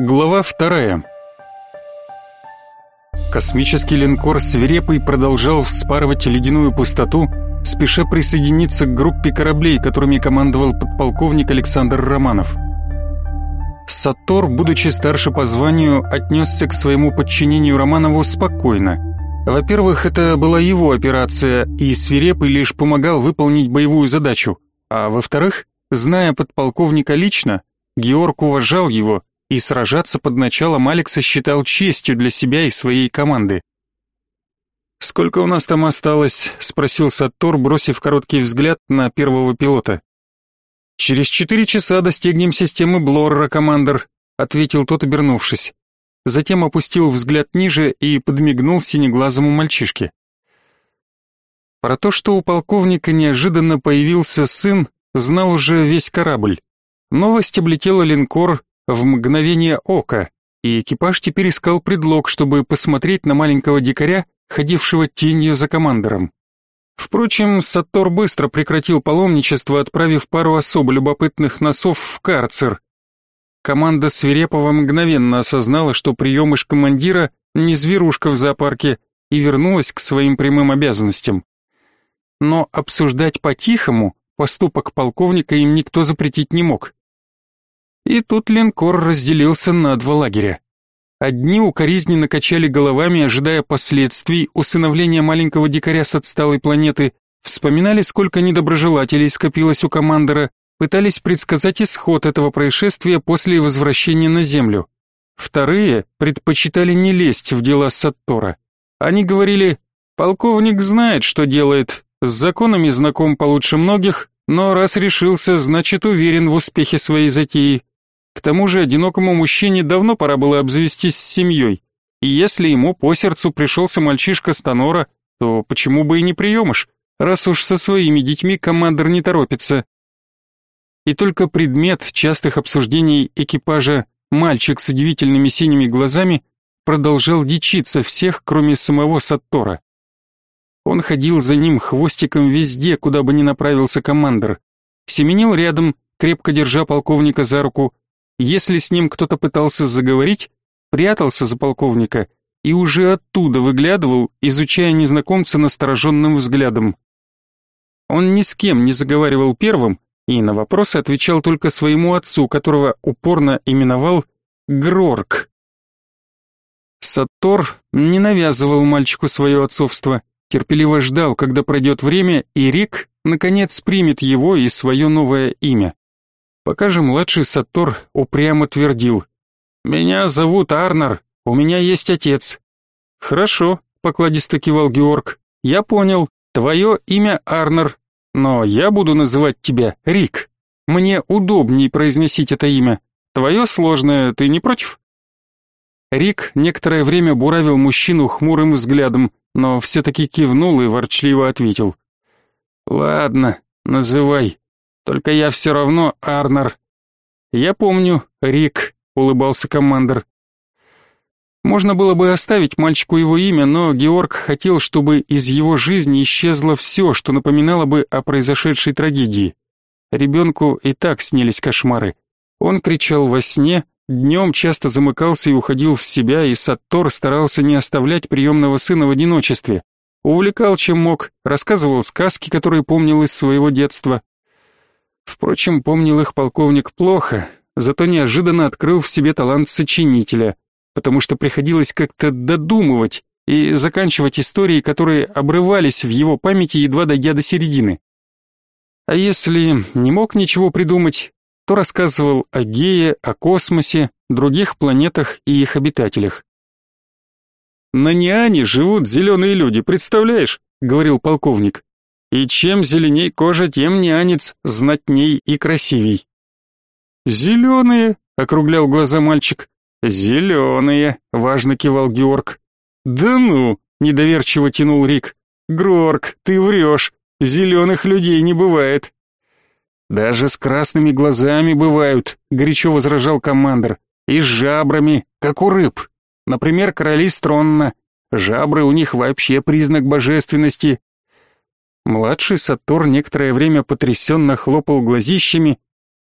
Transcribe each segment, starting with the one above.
Глава вторая. Космический линкор «Свирепый» продолжал вспарывать ледяную пустоту, спеша присоединиться к группе кораблей, которыми командовал подполковник Александр Романов. Сатор, будучи старше по званию, отнесся к своему подчинению Романову спокойно. Во-первых, это была его операция, и «Свирепый» лишь помогал выполнить боевую задачу. А во-вторых, зная подполковника лично, Георг уважал его и сражаться под началом Алекса считал честью для себя и своей команды. «Сколько у нас там осталось?» — спросил Саттор, бросив короткий взгляд на первого пилота. «Через четыре часа достигнем системы Блорра, командор», — ответил тот, обернувшись. Затем опустил взгляд ниже и подмигнул синеглазому мальчишке. Про то, что у полковника неожиданно появился сын, знал уже весь корабль. Новость облетела линкор в мгновение ока, и экипаж теперь искал предлог, чтобы посмотреть на маленького дикаря, ходившего тенью за командором. Впрочем, Саттор быстро прекратил паломничество, отправив пару особо любопытных носов в карцер. Команда Свирепого мгновенно осознала, что приемыш командира не зверушка в зоопарке, и вернулась к своим прямым обязанностям. Но обсуждать по-тихому поступок полковника им никто запретить не мог. И тут линкор разделился на два лагеря. Одни укоризненно качали головами, ожидая последствий усыновления маленького дикаря с отсталой планеты, вспоминали, сколько недоброжелателей скопилось у командора, пытались предсказать исход этого происшествия после возвращения на Землю. Вторые предпочитали не лезть в дела Саттора. Они говорили, полковник знает, что делает, с законами знаком получше многих, но раз решился, значит уверен в успехе своей затеи. К тому же одинокому мужчине давно пора было обзавестись с семьей, и если ему по сердцу пришелся мальчишка Станора, то почему бы и не приемыш, раз уж со своими детьми командир не торопится. И только предмет частых обсуждений экипажа «мальчик с удивительными синими глазами» продолжал дичиться всех, кроме самого Саттора. Он ходил за ним хвостиком везде, куда бы ни направился командир. Семенил рядом, крепко держа полковника за руку, если с ним кто-то пытался заговорить, прятался за полковника и уже оттуда выглядывал, изучая незнакомца настороженным взглядом. Он ни с кем не заговаривал первым и на вопросы отвечал только своему отцу, которого упорно именовал Грорк. Саттор не навязывал мальчику свое отцовство, терпеливо ждал, когда пройдет время, и Рик, наконец, примет его и свое новое имя. Пока же младший Саттор упрямо твердил. «Меня зовут Арнер, у меня есть отец». «Хорошо», — покладисто кивал Георг. «Я понял, твое имя Арнер, но я буду называть тебя Рик. Мне удобней произносить это имя. Твое сложное, ты не против?» Рик некоторое время буравил мужчину хмурым взглядом, но все-таки кивнул и ворчливо ответил. «Ладно, называй. Только я все равно Арнер. Я помню, Рик, улыбался командир. Можно было бы оставить мальчику его имя, но Георг хотел, чтобы из его жизни исчезло все, что напоминало бы о произошедшей трагедии. Ребенку и так снились кошмары. Он кричал во сне, днем часто замыкался и уходил в себя, и Саттор старался не оставлять приемного сына в одиночестве. Увлекал чем мог, рассказывал сказки, которые помнил из своего детства. Впрочем, помнил их полковник плохо, зато неожиданно открыл в себе талант сочинителя, потому что приходилось как-то додумывать и заканчивать истории, которые обрывались в его памяти, едва дойдя до середины. А если не мог ничего придумать, то рассказывал о Гее, о космосе, других планетах и их обитателях. «На Ниане живут зеленые люди, представляешь?» — говорил полковник. И чем зеленей кожа, тем нянец знатней и красивей. «Зеленые», — округлял глаза мальчик. «Зеленые», — важно кивал Георг. «Да ну», — недоверчиво тянул Рик. «Грорк, ты врешь, зеленых людей не бывает». «Даже с красными глазами бывают», — горячо возражал командир. «И с жабрами, как у рыб. Например, короли Стронна. Жабры у них вообще признак божественности, Младший Сатур некоторое время потрясенно хлопал глазищами,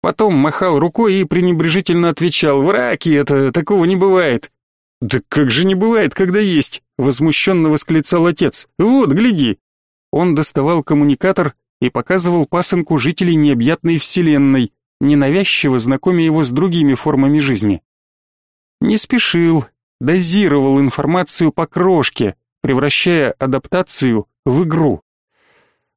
Потом махал рукой и пренебрежительно отвечал «Враки это, такого не бывает». «Да как же не бывает, когда есть?» — возмущенно восклицал отец. «Вот, гляди». Он доставал коммуникатор и показывал пасынку жителей необъятной вселенной, ненавязчиво знакомя его с другими формами жизни. Не спешил, дозировал информацию по крошке, превращая адаптацию в игру.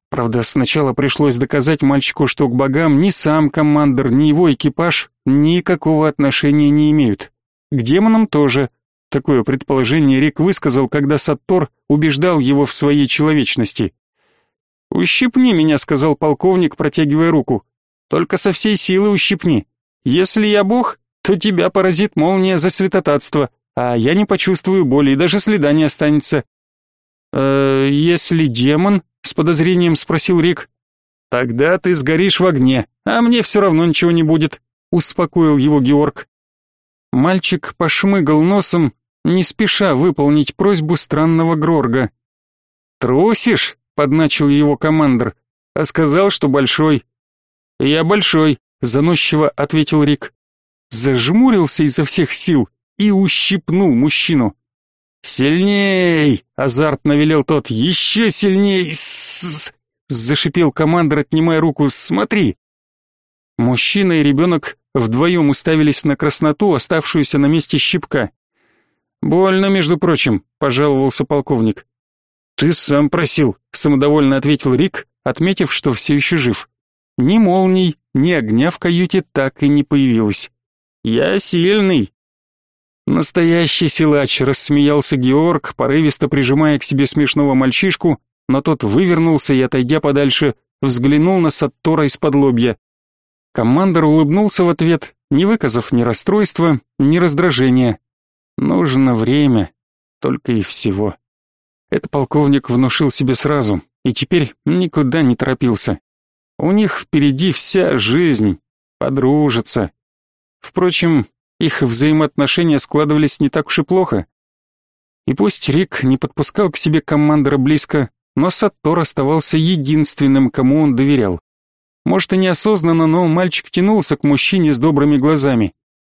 Правда, сначала пришлось доказать мальчику, что к богам ни сам командир, ни его экипаж никакого отношения не имеют. К демонам тоже. Такое предположение Рик высказал, когда Саттор убеждал его в своей человечности. «Ущипни меня», — сказал полковник, протягивая руку. «Только со всей силы ущипни. Если я бог, то тебя поразит молния за святотатство, а я не почувствую боли и даже следа не останется». «Э, если демон?» — с подозрением спросил Рик. «Тогда ты сгоришь в огне, а мне все равно ничего не будет», — успокоил его Георг. Мальчик пошмыгал носом, не спеша выполнить просьбу странного Грорга. «Трусишь?» подначил его командир, а сказал, что большой. Я большой, заносчиво ответил Рик. Зажмурился изо всех сил и ущипнул мужчину. «Сильней!» — азартно велел тот. «Еще сильней!» Зашипел командир, отнимая руку. «Смотри!» Мужчина и ребенок вдвоем уставились на красноту, оставшуюся на месте щипка. «Больно, между прочим», — пожаловался полковник. «Ты сам просил», — самодовольно ответил Рик, отметив, что все еще жив. Ни молний, ни огня в каюте так и не появилось. «Я сильный». Настоящий силач, рассмеялся Георг, порывисто прижимая к себе смешного мальчишку, но тот вывернулся и, отойдя подальше, взглянул на Саттора из-под лобья. Командор улыбнулся в ответ, не выказав ни расстройства, ни раздражения. Нужно время, только и всего. Это полковник внушил себе сразу, и теперь никуда не торопился. У них впереди вся жизнь, подружатся. Впрочем, их взаимоотношения складывались не так уж и плохо. И пусть Рик не подпускал к себе командора близко, но Саттор оставался единственным, кому он доверял. Может и неосознанно, но мальчик тянулся к мужчине с добрыми глазами.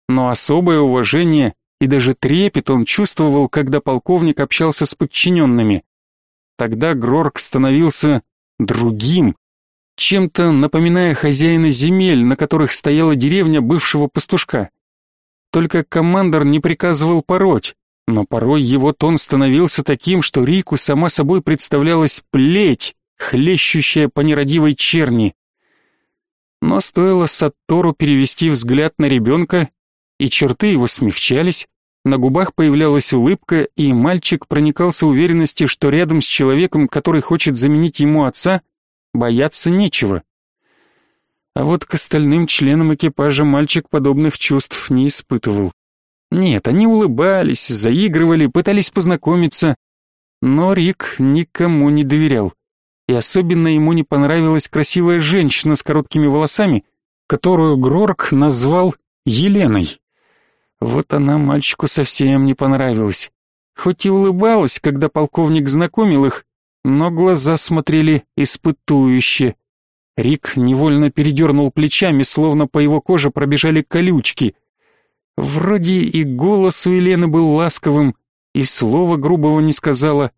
Но особое уважение и даже трепет он чувствовал, когда полковник общался с подчиненными. Тогда Грорк становился другим, чем-то напоминая хозяина земель, на которых стояла деревня бывшего пастушка. Только командор не приказывал пороть, но порой его тон становился таким, что Рику сама собой представлялась плеть, хлещущая по нерадивой черни. Но стоило Саттору перевести взгляд на ребенка, и черты его смягчались, на губах появлялась улыбка, и мальчик проникался уверенностью, что рядом с человеком, который хочет заменить ему отца, бояться нечего. А вот к остальным членам экипажа мальчик подобных чувств не испытывал. Нет, они улыбались, заигрывали, пытались познакомиться, но Рик никому не доверял. И особенно ему не понравилась красивая женщина с короткими волосами, которую Грорк назвал Еленой. Вот она мальчику совсем не понравилась. Хоть и улыбалась, когда полковник знакомил их, но глаза смотрели испытующе. Рик невольно передернул плечами, словно по его коже пробежали колючки. Вроде и голос у Елены был ласковым, и слова грубого не сказала,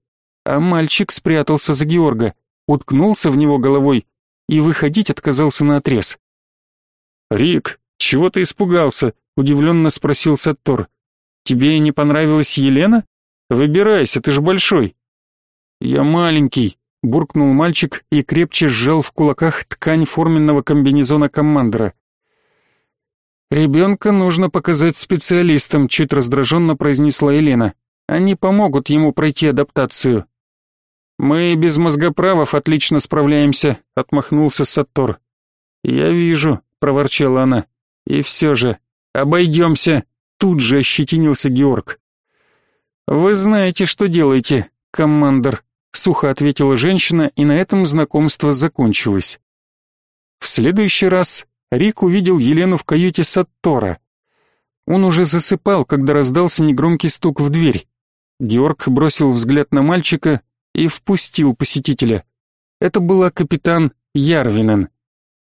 а мальчик спрятался за Георга, уткнулся в него головой и выходить отказался наотрез. «Рик, чего ты испугался?» удивленно спросил Саттор. Тебе не понравилась Елена? Выбирайся, ты же большой. Я маленький, буркнул мальчик и крепче сжал в кулаках ткань форменного комбинезона командора. «Ребенка нужно показать специалистам», — чуть раздраженно произнесла Елена. «Они помогут ему пройти адаптацию». «Мы без мозгоправов отлично справляемся», — отмахнулся Саттор. «Я вижу», — проворчала она. «И все же, «Обойдемся!» — тут же ощетинился Георг. «Вы знаете, что делаете, командор», — сухо ответила женщина, и на этом знакомство закончилось. В следующий раз Рик увидел Елену в каюте Саттора. Он уже засыпал, когда раздался негромкий стук в дверь. Георг бросил взгляд на мальчика и впустил посетителя. Это была капитан Ярвинен.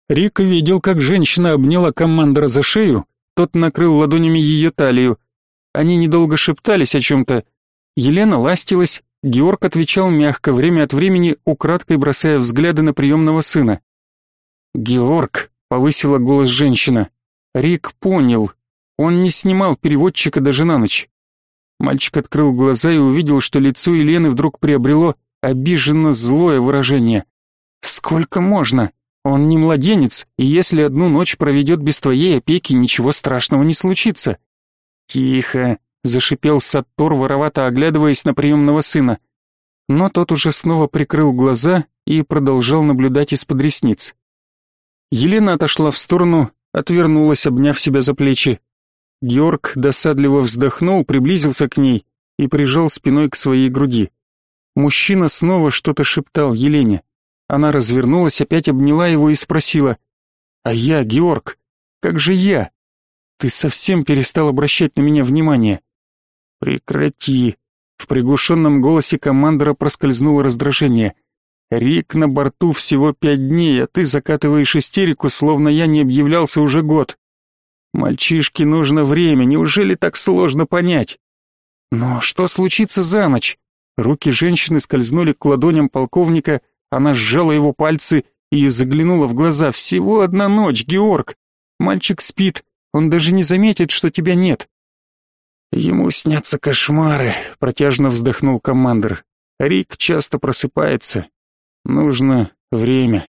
Рик видел, как женщина обняла командора за шею, тот накрыл ладонями ее талию. Они недолго шептались о чем-то. Елена ластилась, Георг отвечал мягко, время от времени украдкой бросая взгляды на приемного сына. «Георг», — повысила голос женщина. Рик понял. Он не снимал переводчика даже на ночь. Мальчик открыл глаза и увидел, что лицо Елены вдруг приобрело обиженно злое выражение. «Сколько можно? Он не младенец, и если одну ночь проведет без твоей опеки, ничего страшного не случится. Тихо, зашипел Саттор, воровато оглядываясь на приемного сына. Но тот уже снова прикрыл глаза и продолжал наблюдать из-под ресниц. Елена отошла в сторону, отвернулась, обняв себя за плечи. Георг досадливо вздохнул, приблизился к ней и прижал спиной к своей груди. Мужчина снова что-то шептал Елене. Она развернулась, опять обняла его и спросила. «А я, Георг, как же я? Ты совсем перестал обращать на меня внимание». «Прекрати!» В приглушенном голосе командора проскользнуло раздражение. «Рик на борту всего пять дней, а ты закатываешь истерику, словно я не объявлялся уже год. Мальчишке нужно время, неужели так сложно понять?» «Но что случится за ночь?» Руки женщины скользнули к ладоням полковника, она сжала его пальцы и заглянула в глаза. «Всего одна ночь, Георг! Мальчик спит, он даже не заметит, что тебя нет». «Ему снятся кошмары», — протяжно вздохнул командир. «Рик часто просыпается. Нужно время.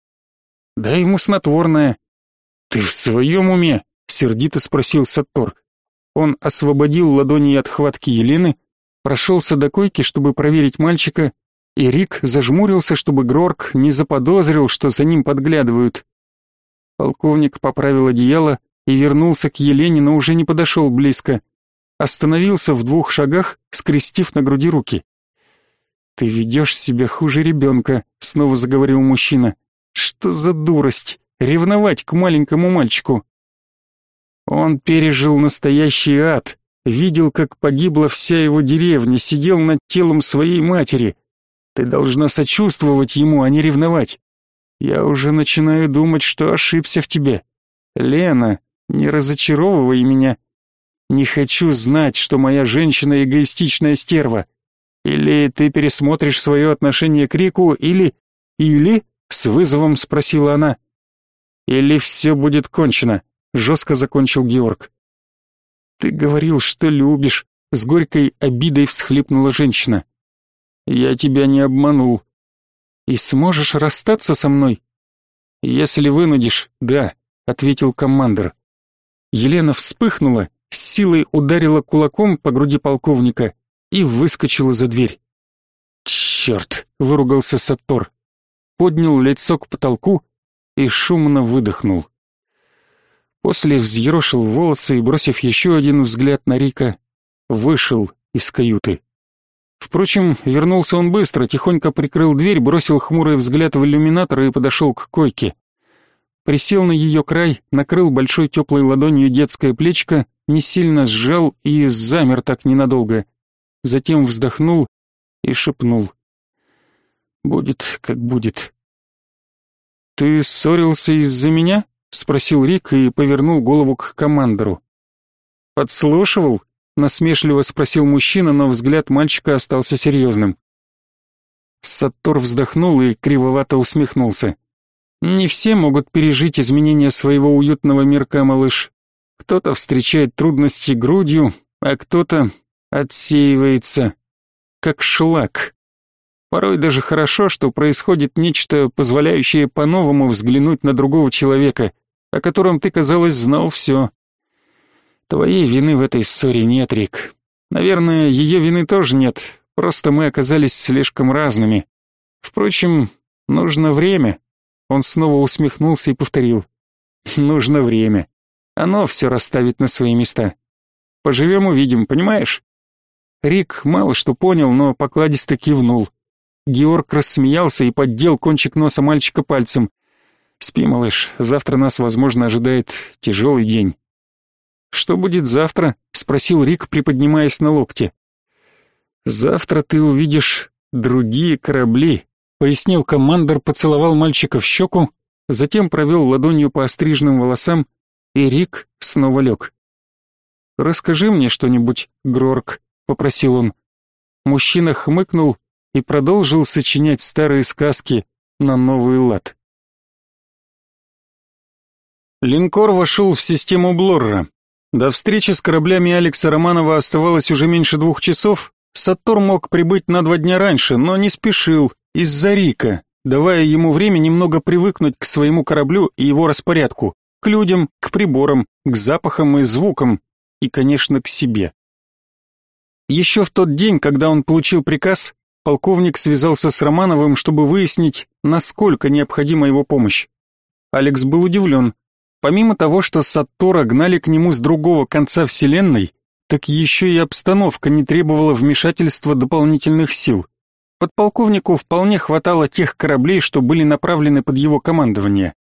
Дай ему снотворное». «Ты в своем уме?» — сердито спросил Саттор. Он освободил ладони от хватки Елены, прошелся до койки, чтобы проверить мальчика, и Рик зажмурился, чтобы Грорк не заподозрил, что за ним подглядывают. Полковник поправил одеяло и вернулся к Елене, но уже не подошел близко. Остановился в двух шагах, скрестив на груди руки. «Ты ведешь себя хуже ребенка», — снова заговорил мужчина. «Что за дурость? Ревновать к маленькому мальчику?» Он пережил настоящий ад, видел, как погибла вся его деревня, сидел над телом своей матери, ты должна сочувствовать ему, а не ревновать. Я уже начинаю думать, что ошибся в тебе. Лена, не разочаровывай меня. Не хочу знать, что моя женщина эгоистичная стерва. Или ты пересмотришь свое отношение к Рику, или... Или? С вызовом спросила она. Или все будет кончено, жестко закончил Георг. Ты говорил, что любишь, с горькой обидой всхлипнула женщина. Я тебя не обманул. И сможешь расстаться со мной? Если вынудишь, да, ответил командир. Елена вспыхнула, с силой ударила кулаком по груди полковника и выскочила за дверь. «Черт!» — выругался Саттор. Поднял лицо к потолку и шумно выдохнул. После взъерошил волосы и, бросив еще один взгляд на Рика, вышел из каюты. Впрочем, вернулся он быстро, тихонько прикрыл дверь, бросил хмурый взгляд в иллюминатор и подошел к койке. Присел на ее край, накрыл большой теплой ладонью детское плечко, не сильно сжал и замер так ненадолго. Затем вздохнул и шепнул. «Будет, как будет». «Ты ссорился из-за меня?» — спросил Рик и повернул голову к командору. «Подслушивал?» насмешливо спросил мужчина, но взгляд мальчика остался серьезным. Саттор вздохнул и кривовато усмехнулся. Не все могут пережить изменения своего уютного мирка, малыш. Кто-то встречает трудности грудью, а кто-то отсеивается, как шлак. Порой даже хорошо, что происходит нечто, позволяющее по-новому взглянуть на другого человека, о котором ты, казалось, знал все. Твоей вины в этой ссоре нет, Рик. Наверное, ее вины тоже нет, просто мы оказались слишком разными. Впрочем, нужно время. Он снова усмехнулся и повторил. Нужно время. Оно все расставит на свои места. Поживем увидим, понимаешь? Рик мало что понял, но покладисто кивнул. Георг рассмеялся и поддел кончик носа мальчика пальцем. «Спи, малыш, завтра нас, возможно, ожидает тяжелый день». «Что будет завтра?» — спросил Рик, приподнимаясь на локте. «Завтра ты увидишь другие корабли», — пояснил командор, поцеловал мальчика в щеку затем провел ладонью по остриженным волосам, и Рик снова лег. «Расскажи мне что-нибудь, Грорк», — попросил он. Мужчина хмыкнул и продолжил сочинять старые сказки на новый лад. Линкор вошел в систему Блорра. До встречи с кораблями Алекса Романова оставалось уже меньше двух часов. Саттор мог прибыть на два дня раньше, но не спешил, из-за Рика, давая ему время немного привыкнуть к своему кораблю и его распорядку, к людям, к приборам, к запахам и звукам, и, конечно, к себе. Еще в тот день, когда он получил приказ, полковник связался с Романовым, чтобы выяснить, насколько необходима его помощь. Алекс был удивлен. Помимо того, что Саттора гнали к нему с другого конца вселенной, так еще и обстановка не требовала вмешательства дополнительных сил. Подполковнику вполне хватало тех кораблей, что были направлены под его командование.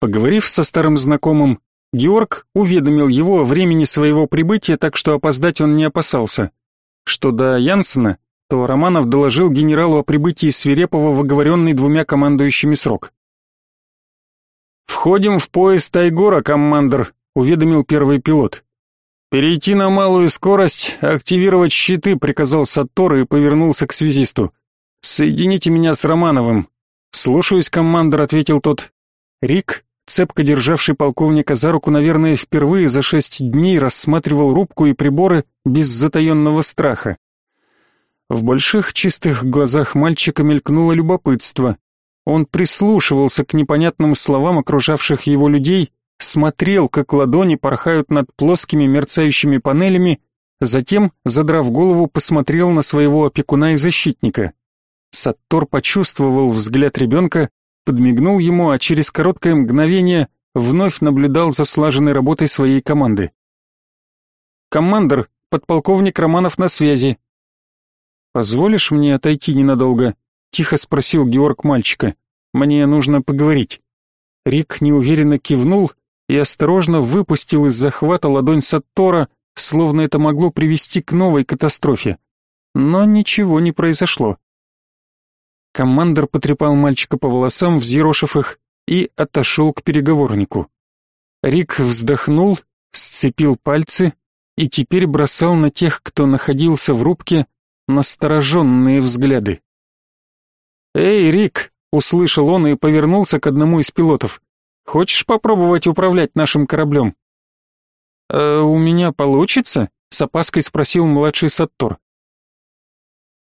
Поговорив со старым знакомым, Георг уведомил его о времени своего прибытия, так что опоздать он не опасался. Что до Янсена, то Романов доложил генералу о прибытии Свирепова в оговоренный двумя командующими срок. «Входим в поезд Тайгора, командор», — уведомил первый пилот. «Перейти на малую скорость, активировать щиты», — приказал Саттор и повернулся к связисту. «Соедините меня с Романовым». «Слушаюсь, командор», — ответил тот. Рик, цепко державший полковника за руку, наверное, впервые за шесть дней рассматривал рубку и приборы без затаенного страха. В больших чистых глазах мальчика мелькнуло любопытство. Он прислушивался к непонятным словам окружавших его людей, смотрел, как ладони порхают над плоскими мерцающими панелями, затем, задрав голову, посмотрел на своего опекуна и защитника. Саттор почувствовал взгляд ребенка, подмигнул ему, а через короткое мгновение вновь наблюдал за слаженной работой своей команды. «Командор, подполковник Романов на связи». «Позволишь мне отойти ненадолго?» — тихо спросил Георг мальчика. «Мне нужно поговорить». Рик неуверенно кивнул и осторожно выпустил из захвата ладонь Саттора, словно это могло привести к новой катастрофе. Но ничего не произошло. Командор потрепал мальчика по волосам, взъерошив их, и отошел к переговорнику. Рик вздохнул, сцепил пальцы и теперь бросал на тех, кто находился в рубке, настороженные взгляды. «Эй, Рик!» — услышал он и повернулся к одному из пилотов. «Хочешь попробовать управлять нашим кораблем?» «Э, «У меня получится?» — с опаской спросил младший Саттор.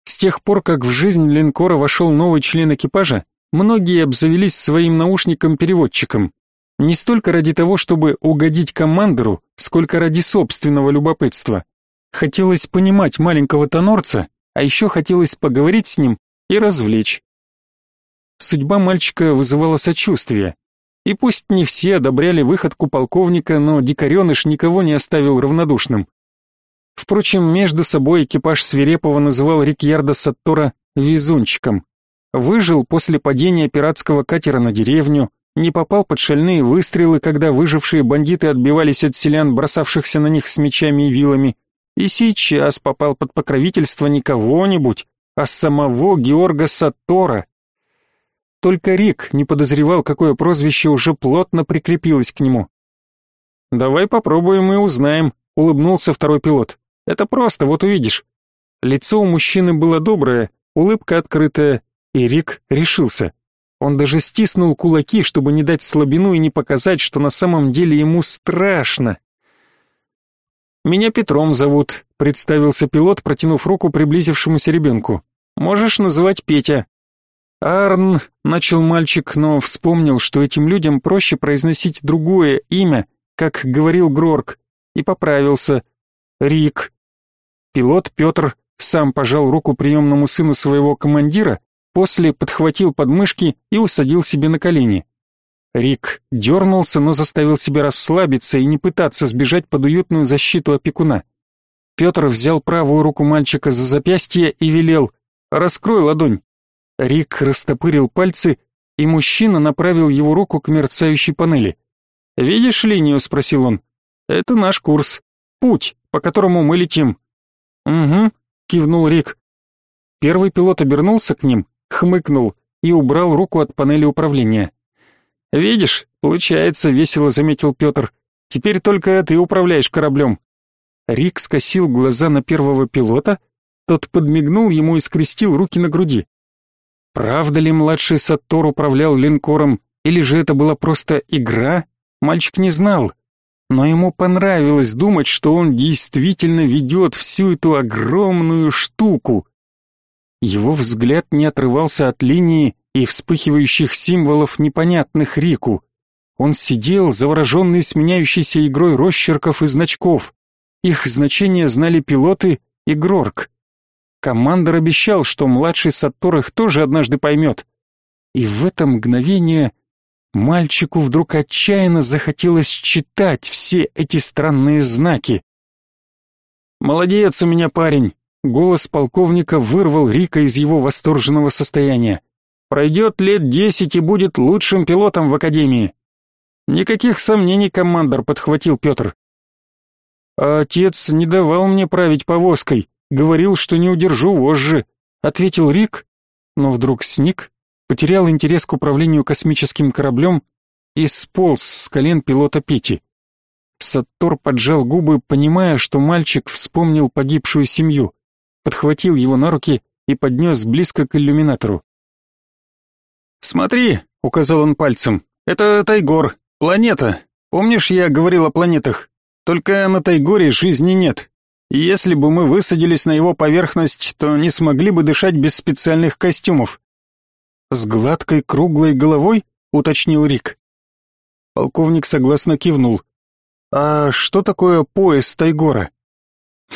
С тех пор, как в жизнь линкора вошел новый член экипажа, многие обзавелись своим наушником-переводчиком. Не столько ради того, чтобы угодить командору, сколько ради собственного любопытства. Хотелось понимать маленького тонорца, а еще хотелось поговорить с ним и развлечь. Судьба мальчика вызывала сочувствие. И пусть не все одобряли выходку полковника, но дикареныш никого не оставил равнодушным. Впрочем, между собой экипаж Свирепова называл Рикьярда Саттора «везунчиком». Выжил после падения пиратского катера на деревню, не попал под шальные выстрелы, когда выжившие бандиты отбивались от селян, бросавшихся на них с мечами и вилами, и сейчас попал под покровительство не кого-нибудь, а самого Георга Саттора. Только Рик не подозревал, какое прозвище уже плотно прикрепилось к нему. «Давай попробуем и узнаем», — улыбнулся второй пилот. Это просто, вот увидишь. Лицо у мужчины было доброе, улыбка открытая, и Рик решился. Он даже стиснул кулаки, чтобы не дать слабину и не показать, что на самом деле ему страшно. «Меня Петром зовут», — представился пилот, протянув руку приблизившемуся ребенку. «Можешь называть Петя». «Арн», — начал мальчик, но вспомнил, что этим людям проще произносить другое имя, как говорил Грорк, и поправился. «Рик». Пилот Петр сам пожал руку приемному сыну своего командира, после подхватил подмышки и усадил себе на колени. Рик дернулся, но заставил себя расслабиться и не пытаться сбежать под уютную защиту опекуна. Петр взял правую руку мальчика за запястье и велел «Раскрой ладонь». Рик растопырил пальцы, и мужчина направил его руку к мерцающей панели. «Видишь линию?» — спросил он. «Это наш курс. Путь, по которому мы летим. «Угу», — кивнул Рик. Первый пилот обернулся к ним, хмыкнул и убрал руку от панели управления. «Видишь, получается», — весело заметил Петр. «Теперь только ты управляешь кораблем». Рик скосил глаза на первого пилота, тот подмигнул ему и скрестил руки на груди. Правда ли младший Саттор управлял линкором, или же это была просто игра, мальчик не знал. Но ему понравилось думать, что он действительно ведет всю эту огромную штуку. Его взгляд не отрывался от линии и вспыхивающих символов, непонятных Рику. Он сидел, завороженный сменяющейся игрой росчерков и значков. Их значения знали пилоты и Грорк. Командор обещал, что младший Саттор их тоже однажды поймет. И в это мгновение мальчику вдруг отчаянно захотелось читать все эти странные знаки. «Молодец у меня парень!» Голос полковника вырвал Рика из его восторженного состояния. «Пройдет лет десять и будет лучшим пилотом в Академии». «Никаких сомнений, командор», — подхватил Петр. А «Отец не давал мне править повозкой», Говорил, что не удержу вожжи, ответил Рик, но вдруг сник, потерял интерес к управлению космическим кораблем и сполз с колен пилота Пети. Саттор поджал губы, понимая, что мальчик вспомнил погибшую семью, подхватил его на руки и поднес близко к иллюминатору. «Смотри», — указал он пальцем, — «это Тайгор, планета. Помнишь, я говорил о планетах? Только на Тайгоре жизни нет. Если бы мы высадились на его поверхность, то не смогли бы дышать без специальных костюмов. С гладкой круглой головой, уточнил Рик. Полковник согласно кивнул. А что такое пояс Тайгора?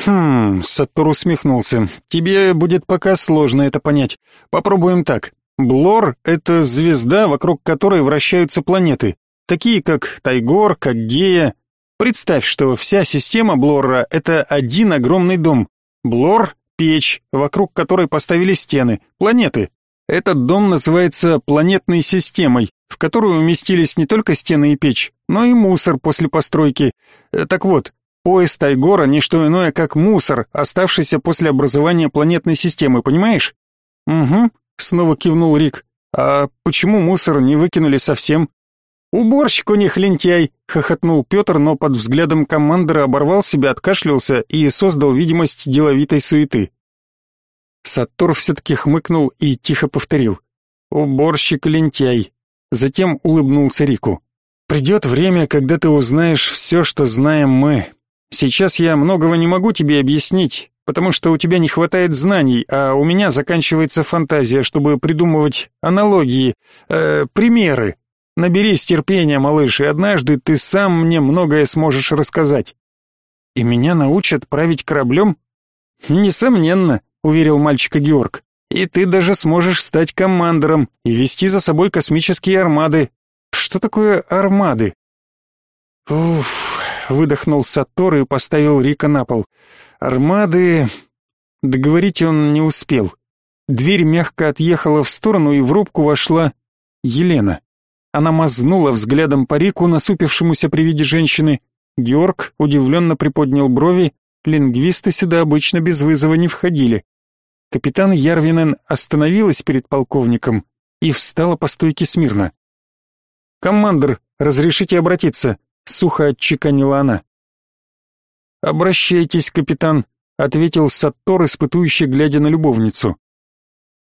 Хм, Саттор усмехнулся. Тебе будет пока сложно это понять. Попробуем так. Блор — это звезда, вокруг которой вращаются планеты, такие как Тайгор, как Гея, Представь, что вся система Блорра — это один огромный дом. Блор — печь, вокруг которой поставили стены, планеты. Этот дом называется планетной системой, в которую уместились не только стены и печь, но и мусор после постройки. Э, так вот, пояс Тайгора — не что иное, как мусор, оставшийся после образования планетной системы, понимаешь? Угу, снова кивнул Рик. А почему мусор не выкинули совсем? «Уборщик у них лентяй!» — хохотнул Петр, но под взглядом командора оборвал себя, откашлялся и создал видимость деловитой суеты. Саттор все-таки хмыкнул и тихо повторил. «Уборщик лентяй!» Затем улыбнулся Рику. «Придет время, когда ты узнаешь все, что знаем мы. Сейчас я многого не могу тебе объяснить, потому что у тебя не хватает знаний, а у меня заканчивается фантазия, чтобы придумывать аналогии, э, примеры. Наберись терпения, малыш, и однажды ты сам мне многое сможешь рассказать. И меня научат править кораблем? Несомненно, уверил мальчика Георг. И ты даже сможешь стать командором и вести за собой космические армады. Что такое армады? Уф, выдохнул Сатор и поставил Рика на пол. Армады... Договорить он не успел. Дверь мягко отъехала в сторону, и в рубку вошла Елена. Она мазнула взглядом по Рику, насупившемуся при виде женщины. Георг удивленно приподнял брови, лингвисты сюда обычно без вызова не входили. Капитан Ярвинен остановилась перед полковником и встала по стойке смирно. «Командор, разрешите обратиться?» — сухо отчеканила она. «Обращайтесь, капитан», — ответил Саттор, испытующий, глядя на любовницу.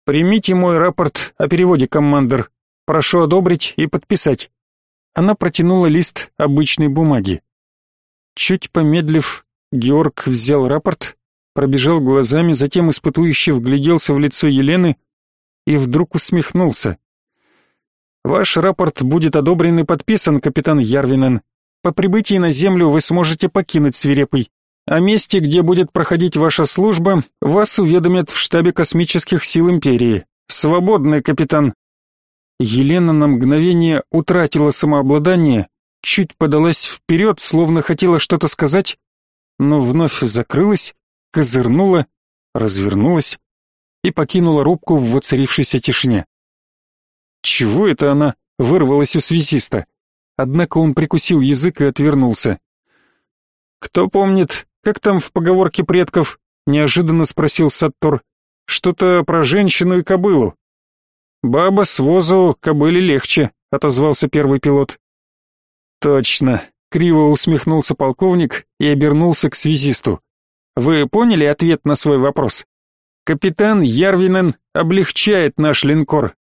«Примите мой рапорт о переводе, командор», Прошу одобрить и подписать. Она протянула лист обычной бумаги. Чуть помедлив, Георг взял рапорт, пробежал глазами, затем испытующе вгляделся в лицо Елены и вдруг усмехнулся. Ваш рапорт будет одобрен и подписан, капитан Ярвинен. По прибытии на землю вы сможете покинуть свирепый. О месте, где будет проходить ваша служба, вас уведомят в штабе космических сил империи. Свободный капитан. Елена на мгновение утратила самообладание, чуть подалась вперед, словно хотела что-то сказать, но вновь закрылась, козырнула, развернулась и покинула рубку в воцарившейся тишине. Чего это она вырвалась у связиста? Однако он прикусил язык и отвернулся. «Кто помнит, как там в поговорке предков?» — неожиданно спросил Саттор. «Что-то про женщину и кобылу». «Баба с возу кобыле легче», — отозвался первый пилот. Точно, криво усмехнулся полковник и обернулся к связисту. Вы поняли ответ на свой вопрос? Капитан Ярвинен облегчает наш линкор.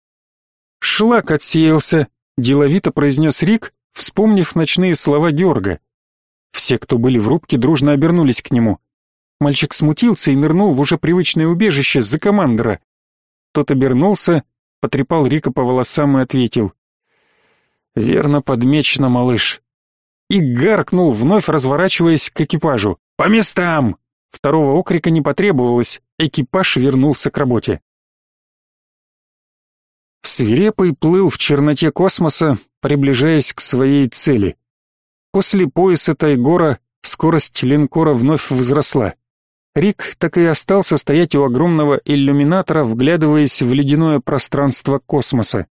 Шлак отсеялся, деловито произнес Рик, вспомнив ночные слова Георга. Все, кто были в рубке, дружно обернулись к нему. Мальчик смутился и нырнул в уже привычное убежище за командора. Тот обернулся, потрепал Рика по волосам и ответил. «Верно подмечено, малыш». И гаркнул, вновь разворачиваясь к экипажу. «По местам!» Второго окрика не потребовалось, экипаж вернулся к работе. Свирепый плыл в черноте космоса, приближаясь к своей цели. После пояса Тайгора скорость линкора вновь возросла. Рик так и остался стоять у огромного иллюминатора, вглядываясь в ледяное пространство космоса.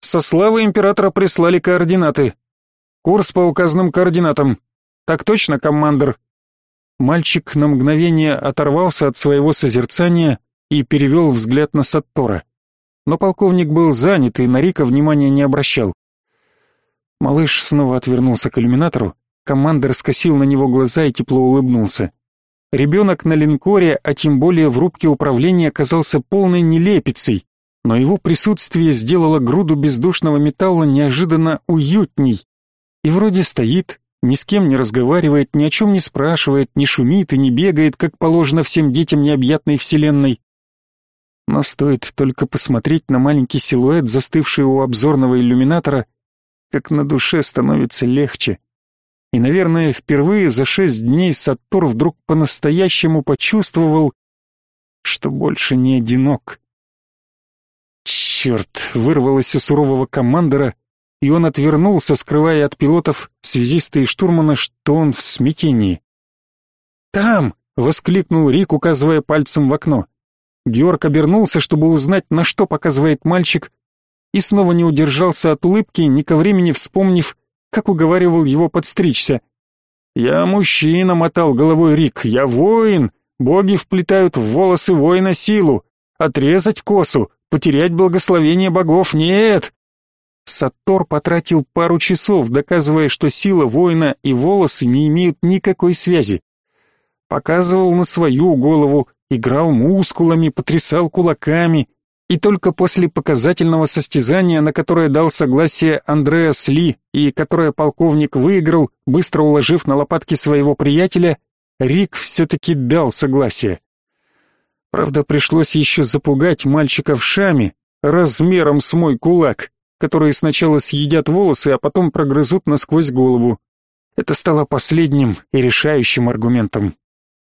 Со славы императора прислали координаты. Курс по указанным координатам. Так точно, командир. Мальчик на мгновение оторвался от своего созерцания и перевел взгляд на Саттора. Но полковник был занят и на Рика внимания не обращал. Малыш снова отвернулся к иллюминатору, командир скосил на него глаза и тепло улыбнулся. Ребенок на линкоре, а тем более в рубке управления, оказался полной нелепицей, но его присутствие сделало груду бездушного металла неожиданно уютней. И вроде стоит, ни с кем не разговаривает, ни о чем не спрашивает, не шумит и не бегает, как положено всем детям необъятной вселенной. Но стоит только посмотреть на маленький силуэт, застывший у обзорного иллюминатора, как на душе становится легче. И, наверное, впервые за шесть дней Саттор вдруг по-настоящему почувствовал, что больше не одинок. Черт, вырвалось у сурового командора, и он отвернулся, скрывая от пилотов, связиста и штурмана, что он в смятении. «Там!» — воскликнул Рик, указывая пальцем в окно. Георг обернулся, чтобы узнать, на что показывает мальчик, и снова не удержался от улыбки, ни ко времени вспомнив, как уговаривал его подстричься. «Я мужчина», — мотал головой Рик, — «я воин, боги вплетают в волосы воина силу, отрезать косу, потерять благословение богов, нет!» Саттор потратил пару часов, доказывая, что сила воина и волосы не имеют никакой связи. Показывал на свою голову, играл мускулами, потрясал кулаками, и только после показательного состязания, на которое дал согласие Андреас Ли и которое полковник выиграл, быстро уложив на лопатки своего приятеля, Рик все-таки дал согласие. Правда, пришлось еще запугать мальчиков шами размером с мой кулак, которые сначала съедят волосы, а потом прогрызут насквозь голову. Это стало последним и решающим аргументом.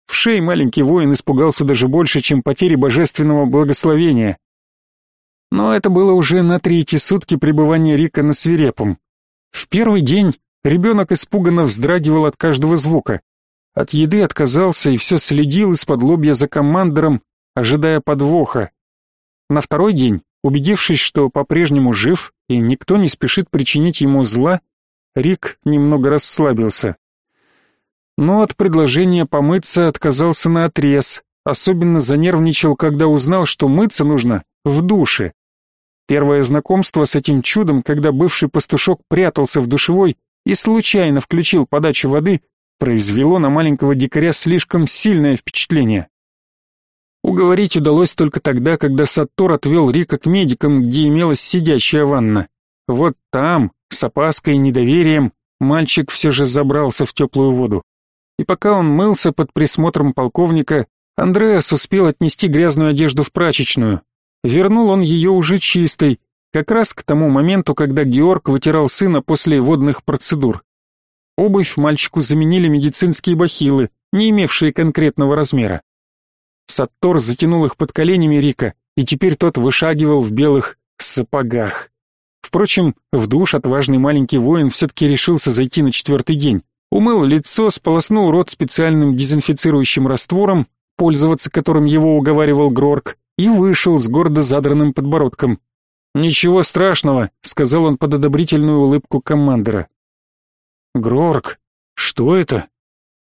В шее маленький воин испугался даже больше, чем потери божественного благословения. Но это было уже на третьи сутки пребывания Рика на свирепом. В первый день ребенок испуганно вздрагивал от каждого звука. От еды отказался и все следил из-под лобья за командором, ожидая подвоха. На второй день, убедившись, что по-прежнему жив и никто не спешит причинить ему зла, Рик немного расслабился. Но от предложения помыться отказался наотрез, особенно занервничал, когда узнал, что мыться нужно в душе. Первое знакомство с этим чудом, когда бывший пастушок прятался в душевой и случайно включил подачу воды, произвело на маленького дикаря слишком сильное впечатление. Уговорить удалось только тогда, когда Саттор отвел Рика к медикам, где имелась сидящая ванна. Вот там, с опаской и недоверием, мальчик все же забрался в теплую воду. И пока он мылся под присмотром полковника, Андреас успел отнести грязную одежду в прачечную, Вернул он ее уже чистой, как раз к тому моменту, когда Георг вытирал сына после водных процедур. Обувь мальчику заменили медицинские бахилы, не имевшие конкретного размера. Саттор затянул их под коленями Рика, и теперь тот вышагивал в белых сапогах. Впрочем, в душ отважный маленький воин все-таки решился зайти на четвертый день. Умыл лицо, сполоснул рот специальным дезинфицирующим раствором, пользоваться которым его уговаривал Грорк, и вышел с гордо задранным подбородком. «Ничего страшного», — сказал он под одобрительную улыбку командира. «Грорк, что это?»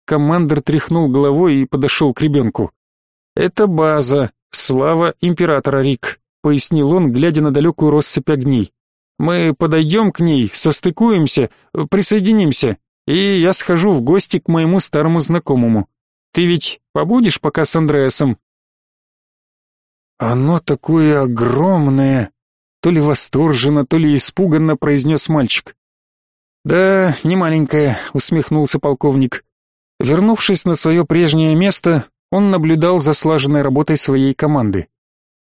Командир тряхнул головой и подошел к ребенку. «Это база, слава императора Рик», — пояснил он, глядя на далекую россыпь огней. Мы подойдем к ней, состыкуемся, присоединимся, и я схожу в гости к моему старому знакомому. Ты ведь побудешь пока с Андреасом?» «Оно такое огромное!» То ли восторженно, то ли испуганно произнес мальчик. «Да, не маленькое», — усмехнулся полковник. Вернувшись на свое прежнее место, он наблюдал за слаженной работой своей команды.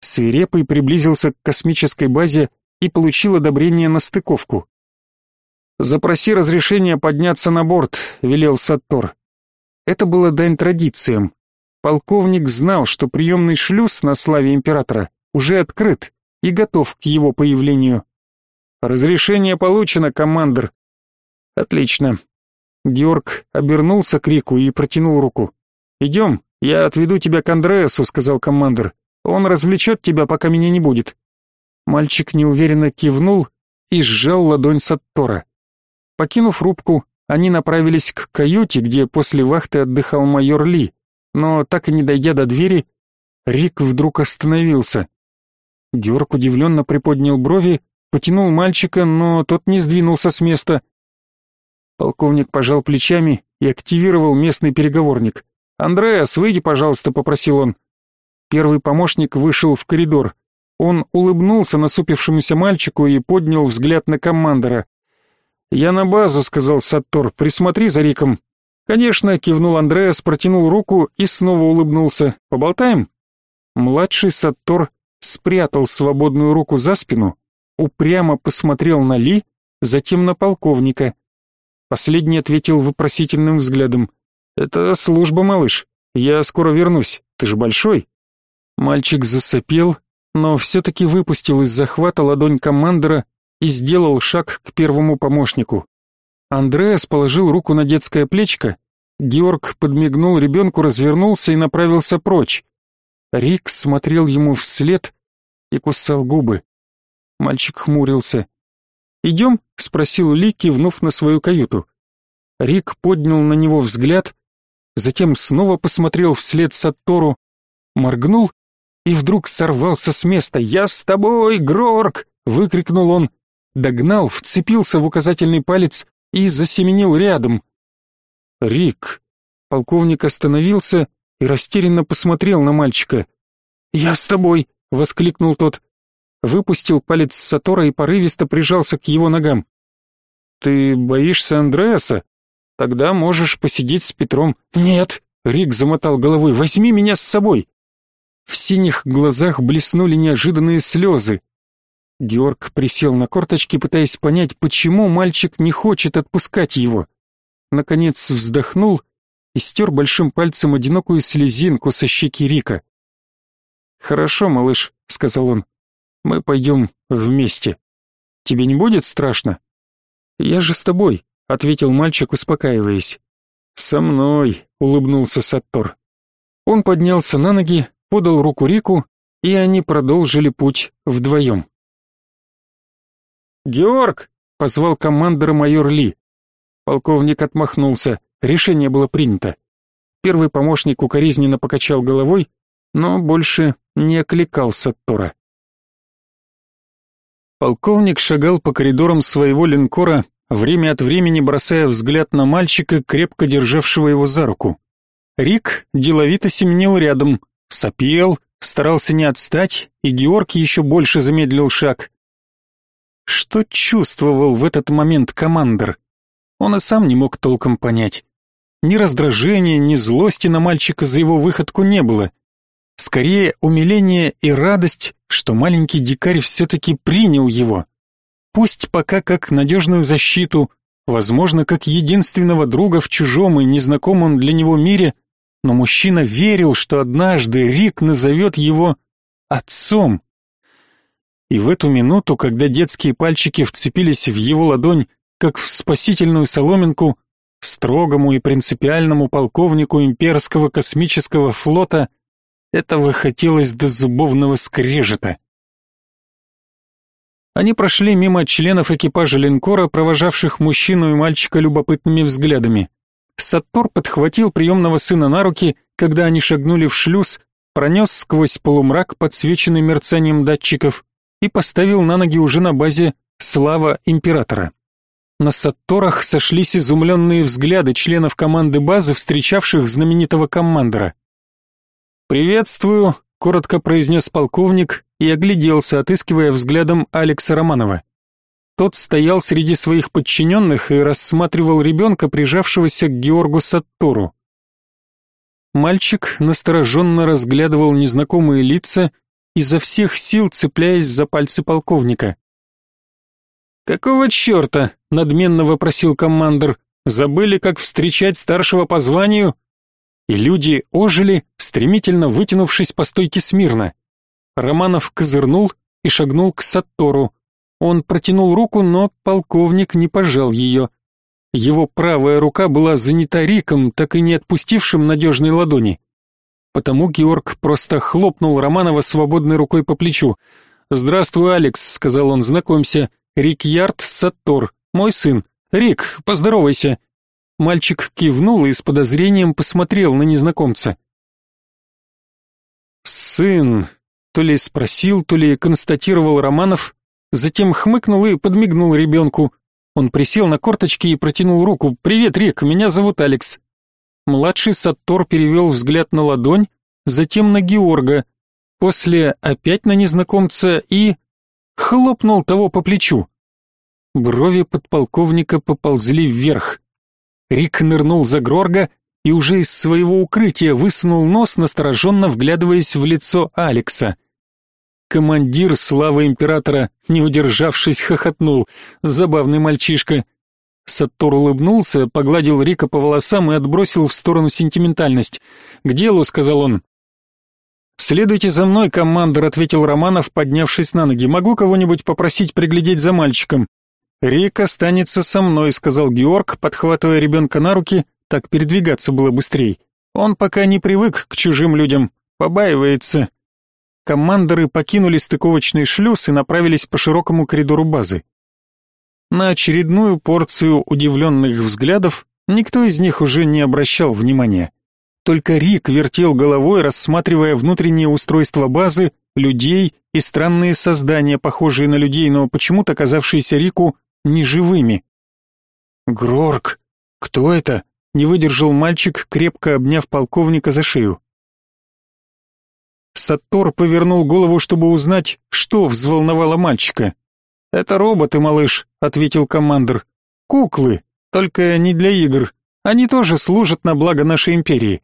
Свирепый приблизился к космической базе и получил одобрение на стыковку. «Запроси разрешение подняться на борт», — велел Саттор. Это было дань традициям. Полковник знал, что приемный шлюз на славе императора уже открыт и готов к его появлению. «Разрешение получено, командир». «Отлично». Георг обернулся к Рику и протянул руку. «Идем, я отведу тебя к Андреасу», — сказал командир. «Он развлечет тебя, пока меня не будет». Мальчик неуверенно кивнул и сжал ладонь Саттора. Покинув рубку, они направились к каюте, где после вахты отдыхал майор Ли, но так и не дойдя до двери, Рик вдруг остановился. Георг удивленно приподнял брови, потянул мальчика, но тот не сдвинулся с места. Полковник пожал плечами и активировал местный переговорник. «Андреас, выйди, пожалуйста», — попросил он. Первый помощник вышел в коридор. Он улыбнулся насупившемуся мальчику и поднял взгляд на командора. «Я на базу», — сказал Саттор, — «присмотри за Риком». «Конечно», — кивнул Андреас, протянул руку и снова улыбнулся. «Поболтаем?» Младший Саттор спрятал свободную руку за спину, упрямо посмотрел на Ли, затем на полковника. Последний ответил вопросительным взглядом. «Это служба, малыш. Я скоро вернусь. Ты же большой». Мальчик засопел, но все-таки выпустил из захвата ладонь командора и сделал шаг к первому помощнику. Андреас положил руку на детское плечко, Георг подмигнул ребенку, развернулся и направился прочь. Рик смотрел ему вслед и кусал губы. Мальчик хмурился. «Идем?» — спросил Ли, кивнув на свою каюту. Рик поднял на него взгляд, затем снова посмотрел вслед Саттору, моргнул и вдруг сорвался с места. «Я с тобой, Грорк!» — выкрикнул он. Догнал, вцепился в указательный палец и засеменил рядом. «Рик!» Полковник остановился и растерянно посмотрел на мальчика. «Я с тобой!» — воскликнул тот. Выпустил палец Сатора и порывисто прижался к его ногам. «Ты боишься Андреаса? Тогда можешь посидеть с Петром». «Нет!» — Рик замотал головой. «Возьми меня с собой!» В синих глазах блеснули неожиданные слезы. Георг присел на корточки, пытаясь понять, почему мальчик не хочет отпускать его. Наконец вздохнул и стер большим пальцем одинокую слезинку со щеки Рика. «Хорошо, малыш», — сказал он, — «мы пойдем вместе. Тебе не будет страшно?» «Я же с тобой», — ответил мальчик, успокаиваясь. «Со мной», — улыбнулся Саттор. Он поднялся на ноги, подал руку Рику, и они продолжили путь вдвоем. «Георг!» — позвал командора майор Ли. Полковник отмахнулся. Решение было принято. Первый помощник укоризненно покачал головой, но больше не окликал Саттора. Полковник шагал по коридорам своего линкора, время от времени бросая взгляд на мальчика, крепко державшего его за руку. Рик деловито семенил рядом, сопел, старался не отстать, и Георг еще больше замедлил шаг. Что чувствовал в этот момент командир? Он и сам не мог толком понять. Ни раздражения, ни злости на мальчика за его выходку не было. Скорее, умиление и радость, что маленький дикарь все-таки принял его. Пусть пока как надежную защиту, возможно, как единственного друга в чужом и незнакомом для него мире, но мужчина верил, что однажды Рик назовет его отцом. И в эту минуту, когда детские пальчики вцепились в его ладонь, как в спасительную соломинку, строгому и принципиальному полковнику имперского космического флота этого хотелось до зубовного скрежета. Они прошли мимо членов экипажа линкора, провожавших мужчину и мальчика любопытными взглядами. Саттор подхватил приемного сына на руки, когда они шагнули в шлюз, пронес сквозь полумрак, подсвеченный мерцанием датчиков, и поставил на ноги уже на базе Слава императора. На Сатторах сошлись изумленные взгляды членов команды базы, встречавших знаменитого командора. «Приветствую», — коротко произнес полковник и огляделся, отыскивая взглядом Алекса Романова. Тот стоял среди своих подчиненных и рассматривал ребенка, прижавшегося к Георгу Саттору. Мальчик настороженно разглядывал незнакомые лица, изо всех сил цепляясь за пальцы полковника. «Какого черта?» — надменно вопросил командир. «Забыли, как встречать старшего по званию?» И люди ожили, стремительно вытянувшись по стойке смирно. Романов козырнул и шагнул к Саттору. Он протянул руку, но полковник не пожал ее. Его правая рука была занята Риком, так и не отпустившим надежной ладони. Потому Георг просто хлопнул Романова свободной рукой по плечу. «Здравствуй, Алекс», — сказал он, — «знакомься, Рик Ярд Саттор, мой сын. Рик, поздоровайся». Мальчик кивнул и с подозрением посмотрел на незнакомца. «Сын», — то ли спросил, то ли констатировал Романов, затем хмыкнул и подмигнул ребенку. Он присел на корточки и протянул руку. «Привет, Рик, меня зовут Алекс». Младший Саттор перевел взгляд на ладонь, затем на Георга, после опять на незнакомца и... хлопнул того по плечу. Брови подполковника поползли вверх. Рик нырнул за Грорга и уже из своего укрытия высунул нос, настороженно вглядываясь в лицо Алекса. Командир славы императора, не удержавшись, хохотнул. Забавный мальчишка. Саттор улыбнулся, погладил Рика по волосам и отбросил в сторону сентиментальность. «К делу», — сказал он. «Следуйте за мной, командор», — ответил Романов, поднявшись на ноги. «Могу кого-нибудь попросить приглядеть за мальчиком?» «Рик останется со мной», — сказал Георг, подхватывая ребенка на руки, так передвигаться было быстрее. «Он пока не привык к чужим людям, побаивается командоры покинули стыковочный шлюз и направились по широкому коридору базы. На очередную порцию удивленных взглядов никто из них уже не обращал внимания. Только Рик вертел головой, рассматривая внутреннее устройство базы, людей и странные создания, похожие на людей, но почему-то казавшиеся Рику неживыми. «Грорк, кто это?» — не выдержал мальчик, крепко обняв полковника за шею. Саттор повернул голову, чтобы узнать, что взволновало мальчика. «Это роботы, малыш», — ответил командир. «Куклы, только не для игр. Они тоже служат на благо нашей империи».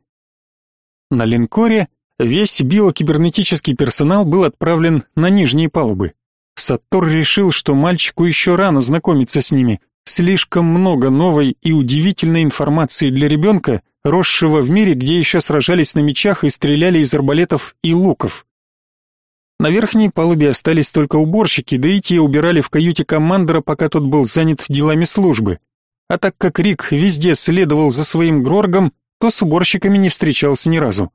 На линкоре весь биокибернетический персонал был отправлен на нижние палубы. Саттор решил, что мальчику еще рано знакомиться с ними. Слишком много новой и удивительной информации для ребенка, росшего в мире, где еще сражались на мечах и стреляли из арбалетов и луков. На верхней палубе остались только уборщики, да и те убирали в каюте командора, пока тот был занят делами службы. А так как Рик везде следовал за своим Гроргом, то с уборщиками не встречался ни разу.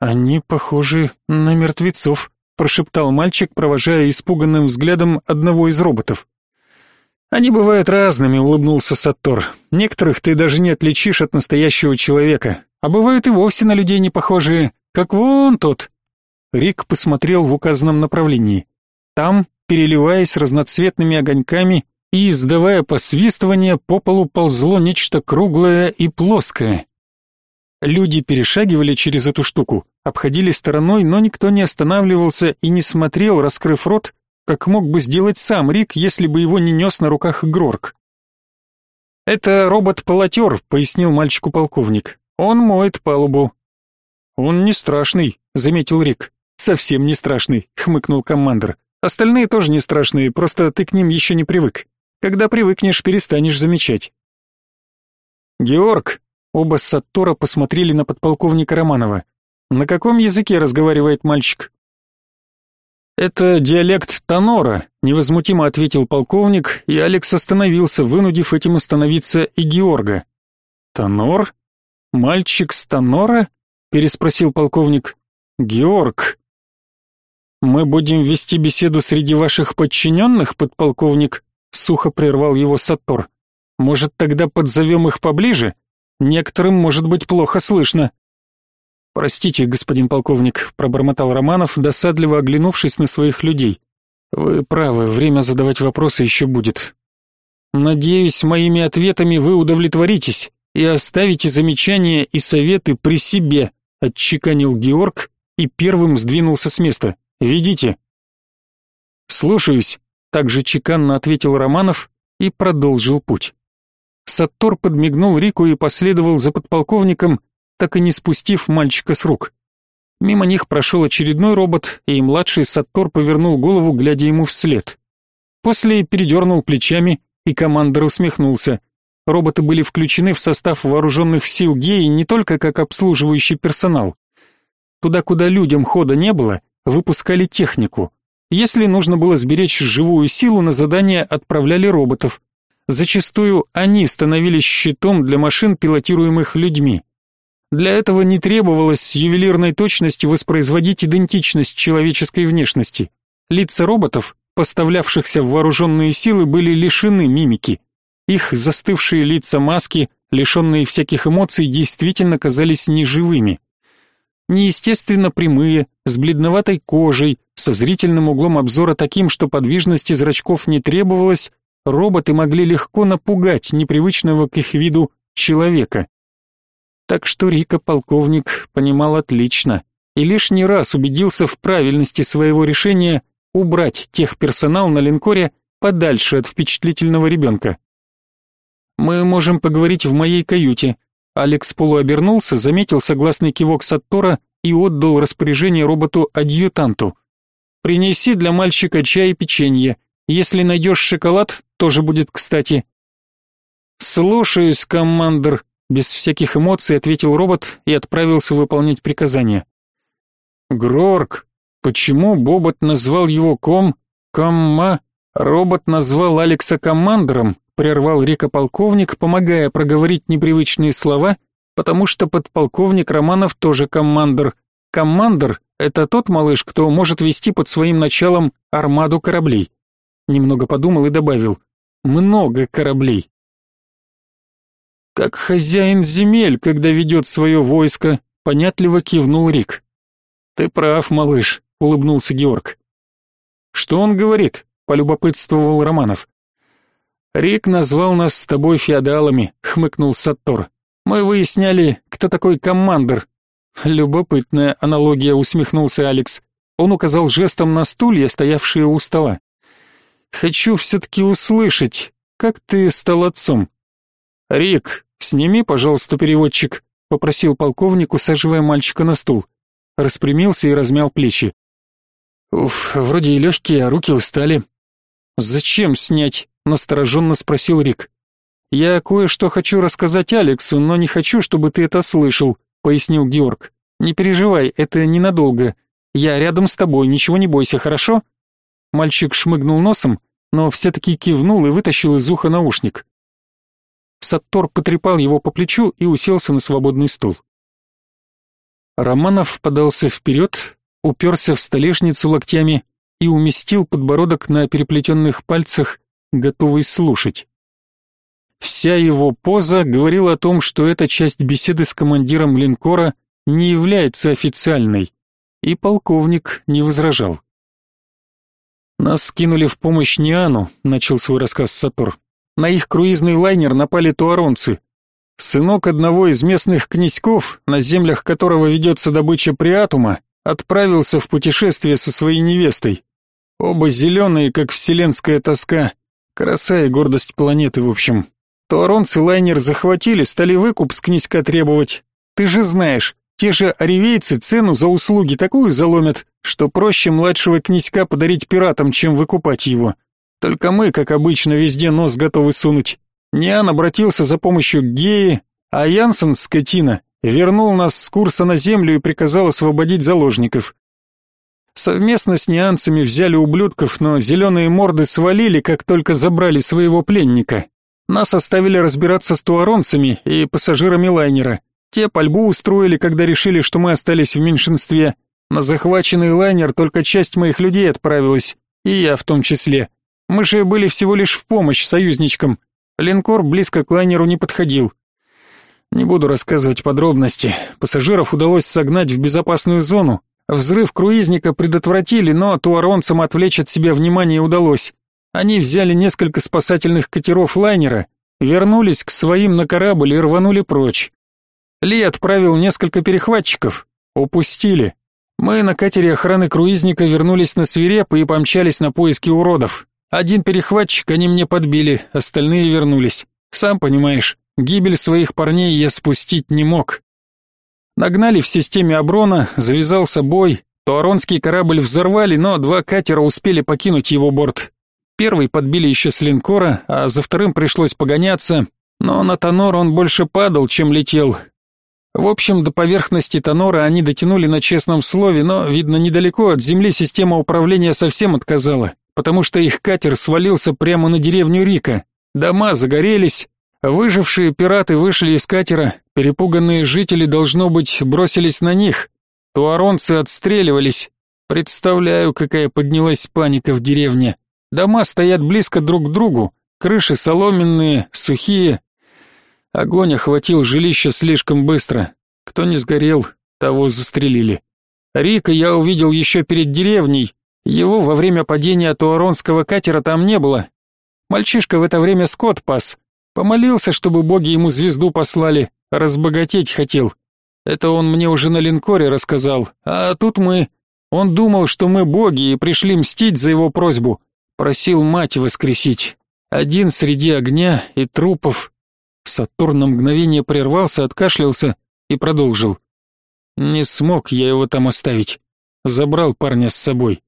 «Они похожи на мертвецов», — прошептал мальчик, провожая испуганным взглядом одного из роботов. Они бывают разными, улыбнулся Саттор. Некоторых ты даже не отличишь от настоящего человека, а бывают и вовсе на людей не похожие, как вон тот. Рик посмотрел в указанном направлении. Там, переливаясь разноцветными огоньками и издавая посвистывание, по полу ползло нечто круглое и плоское. Люди перешагивали через эту штуку, обходили стороной, но никто не останавливался и не смотрел, раскрыв рот, как мог бы сделать сам Рик, если бы его не нес на руках Грорк. «Это робот-полотер», — пояснил мальчику полковник. «Он моет палубу». «Он не страшный», — заметил Рик. «Совсем не страшный», — хмыкнул командир. «Остальные тоже не страшные, просто ты к ним еще не привык. Когда привыкнешь, перестанешь замечать». «Георг», — оба Саттора посмотрели на подполковника Романова. «На каком языке разговаривает мальчик?» «Это диалект Тонора», — невозмутимо ответил полковник, и Алекс остановился, вынудив этим остановиться и Георга. «Тонор? Мальчик с Тонора?» — переспросил полковник. «Георг». «Мы будем вести беседу среди ваших подчиненных, подполковник?» — сухо прервал его Сатор. «Может, тогда подзовем их поближе? Некоторым может быть плохо слышно». «Простите, господин полковник», — пробормотал Романов, досадливо оглянувшись на своих людей. Вы правы, время задавать вопросы еще будет. Надеюсь, моими ответами вы удовлетворитесь и оставите замечания и советы при себе, отчеканил Георг и первым сдвинулся с места. Ведите. Слушаюсь, также чеканно ответил Романов и продолжил путь. Саттор подмигнул Рику и последовал за подполковником, так и не спустив мальчика с рук. Мимо них прошел очередной робот, и младший Саттор повернул голову, глядя ему вслед. После передернул плечами, и командор усмехнулся. Роботы были включены в состав вооруженных сил Геи не только как обслуживающий персонал. Туда, куда людям хода не было, выпускали технику. Если нужно было сберечь живую силу, на задание отправляли роботов. Зачастую они становились щитом для машин, пилотируемых людьми. Для этого не требовалось с ювелирной точностью воспроизводить идентичность человеческой внешности. Лица роботов, поставлявшихся в вооруженные силы, были лишены мимики. Их застывшие лица маски, лишенные всяких эмоций, действительно казались неживыми. Неестественно прямые, с бледноватой кожей, со зрительным углом обзора таким, что подвижности зрачков не требовалось, роботы могли легко напугать непривычного к их виду человека. Так что Рика полковник понимал отлично и лишний раз убедился в правильности своего решения убрать техперсонал на линкоре подальше от впечатлительного ребенка. «Мы можем поговорить в моей каюте». Алекс полуобернулся, заметил согласный кивок Саттора и отдал распоряжение роботу-адъютанту. «Принеси для мальчика чай и печенье. Если найдешь шоколад, тоже будет кстати». «Слушаюсь, командир», без всяких эмоций ответил робот и отправился выполнять приказания. Грорк, почему Бобот назвал его ком, комма, робот назвал Алекса командором, прервал Рика полковник, помогая проговорить непривычные слова, потому что подполковник Романов тоже командор. Командор — это тот малыш, кто может вести под своим началом армаду кораблей. Немного подумал и добавил. Много кораблей. Как хозяин земель, когда ведет свое войско, понятливо кивнул Рик. Ты прав, малыш, улыбнулся Георг. Что он говорит? полюбопытствовал Романов. Рик назвал нас с тобой феодалами, хмыкнул Саттор. Мы выясняли, кто такой командир. Любопытная аналогия, усмехнулся Алекс. Он указал жестом на стулья, стоявшие у стола. Хочу все-таки услышать, как ты стал отцом. Рик, сними, пожалуйста, переводчик, попросил полковник, усаживая мальчика на стул. Распрямился и размял плечи. Уф, вроде и легкие, а руки устали. Зачем снять? настороженно спросил Рик. Я кое-что хочу рассказать Алексу, но не хочу, чтобы ты это слышал, пояснил Георг. Не переживай, это ненадолго. Я рядом с тобой, ничего не бойся, хорошо? Мальчик шмыгнул носом, но все-таки кивнул и вытащил из уха наушник. Саттор потрепал его по плечу и уселся на свободный стул. Романов подался вперед, уперся в столешницу локтями и уместил подбородок на переплетенных пальцах, готовый слушать. Вся его поза говорила о том, что эта часть беседы с командиром линкора не является официальной, и полковник не возражал. «Нас скинули в помощь Ниану», — начал свой рассказ Сатор. На их круизный лайнер напали туаронцы. Сынок одного из местных князьков, на землях которого ведется добыча приатума, отправился в путешествие со своей невестой. Оба зеленые, как вселенская тоска. Краса и гордость планеты, в общем. Туаронцы лайнер захватили, стали выкуп с князька требовать. Ты же знаешь, те же оревейцы цену за услуги такую заломят, что проще младшего князька подарить пиратам, чем выкупать его. Только мы, как обычно, везде нос готовы сунуть. Ниан обратился за помощью к Геи, а Янсен, скотина, вернул нас с курса на землю и приказал освободить заложников. Совместно с нианцами взяли ублюдков, но зеленые морды свалили, как только забрали своего пленника. Нас оставили разбираться с туаронцами и пассажирами лайнера. Те пальбу устроили, когда решили, что мы остались в меньшинстве. На захваченный лайнер только часть моих людей отправилась, и я в том числе. Мы же были всего лишь в помощь союзничкам. Линкор близко к лайнеру не подходил. Не буду рассказывать подробности. Пассажиров удалось согнать в безопасную зону, Взрыв круизника предотвратили, но туаронцам отвлечь от себя внимание удалось. Они взяли несколько спасательных катеров лайнера, вернулись к своим на корабль и рванули прочь. Ли отправил несколько перехватчиков. Упустили. Мы на катере охраны круизника вернулись на свирепо и помчались на поиски уродов. Один перехватчик они мне подбили, остальные вернулись. Сам понимаешь, гибель своих парней я спустить не мог. Нагнали в системе Аброна, завязался бой. Туаронский корабль взорвали, но два катера успели покинуть его борт. Первый подбили еще с линкора, а за вторым пришлось погоняться, но на Тонор он больше падал, чем летел. В общем, до поверхности Тонора они дотянули на честном слове, но, видно, недалеко от земли система управления совсем отказала, потому что их катер свалился прямо на деревню Рика. Дома загорелись, выжившие пираты вышли из катера, перепуганные жители, должно быть, бросились на них. Туаронцы отстреливались. Представляю, какая поднялась паника в деревне. Дома стоят близко друг к другу, крыши соломенные, сухие. Огонь охватил жилище слишком быстро. Кто не сгорел, того застрелили. Рика я увидел еще перед деревней. Его во время падения туаронского катера там не было. Мальчишка в это время скот пас. Помолился, чтобы боги ему звезду послали, разбогатеть хотел. Это он мне уже на линкоре рассказал. А тут мы... Он думал, что мы боги и пришли мстить за его просьбу. Просил мать воскресить. Один среди огня и трупов. Сатурн на мгновение прервался, откашлялся и продолжил. Не смог я его там оставить. Забрал парня с собой.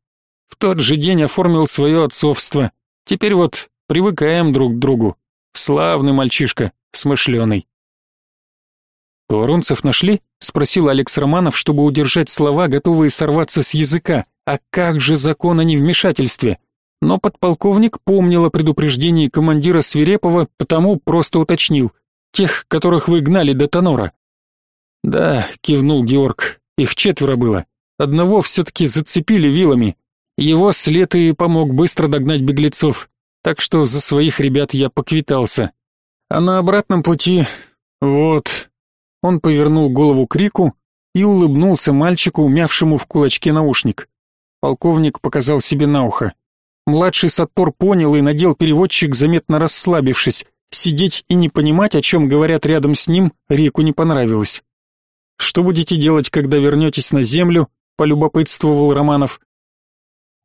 В тот же день оформил свое отцовство. Теперь вот привыкаем друг к другу. Славный мальчишка, смышленый. «Туаронцев нашли?» — спросил Алекс Романов, чтобы удержать слова, готовые сорваться с языка. «А как же закон о невмешательстве?» но подполковник помнил о предупреждении командира Свирепова, потому просто уточнил. Тех, которых вы гнали до Тонора. Да, кивнул Георг. Их четверо было. Одного все-таки зацепили вилами. Его след и помог быстро догнать беглецов. Так что за своих ребят я поквитался. А на обратном пути... Вот... Он повернул голову к Рику и улыбнулся мальчику, умявшему в кулачке наушник. Полковник показал себе на ухо. Младший Саттор понял и надел переводчик, заметно расслабившись. Сидеть и не понимать, о чем говорят рядом с ним, Реку не понравилось. «Что будете делать, когда вернетесь на землю?» — полюбопытствовал Романов.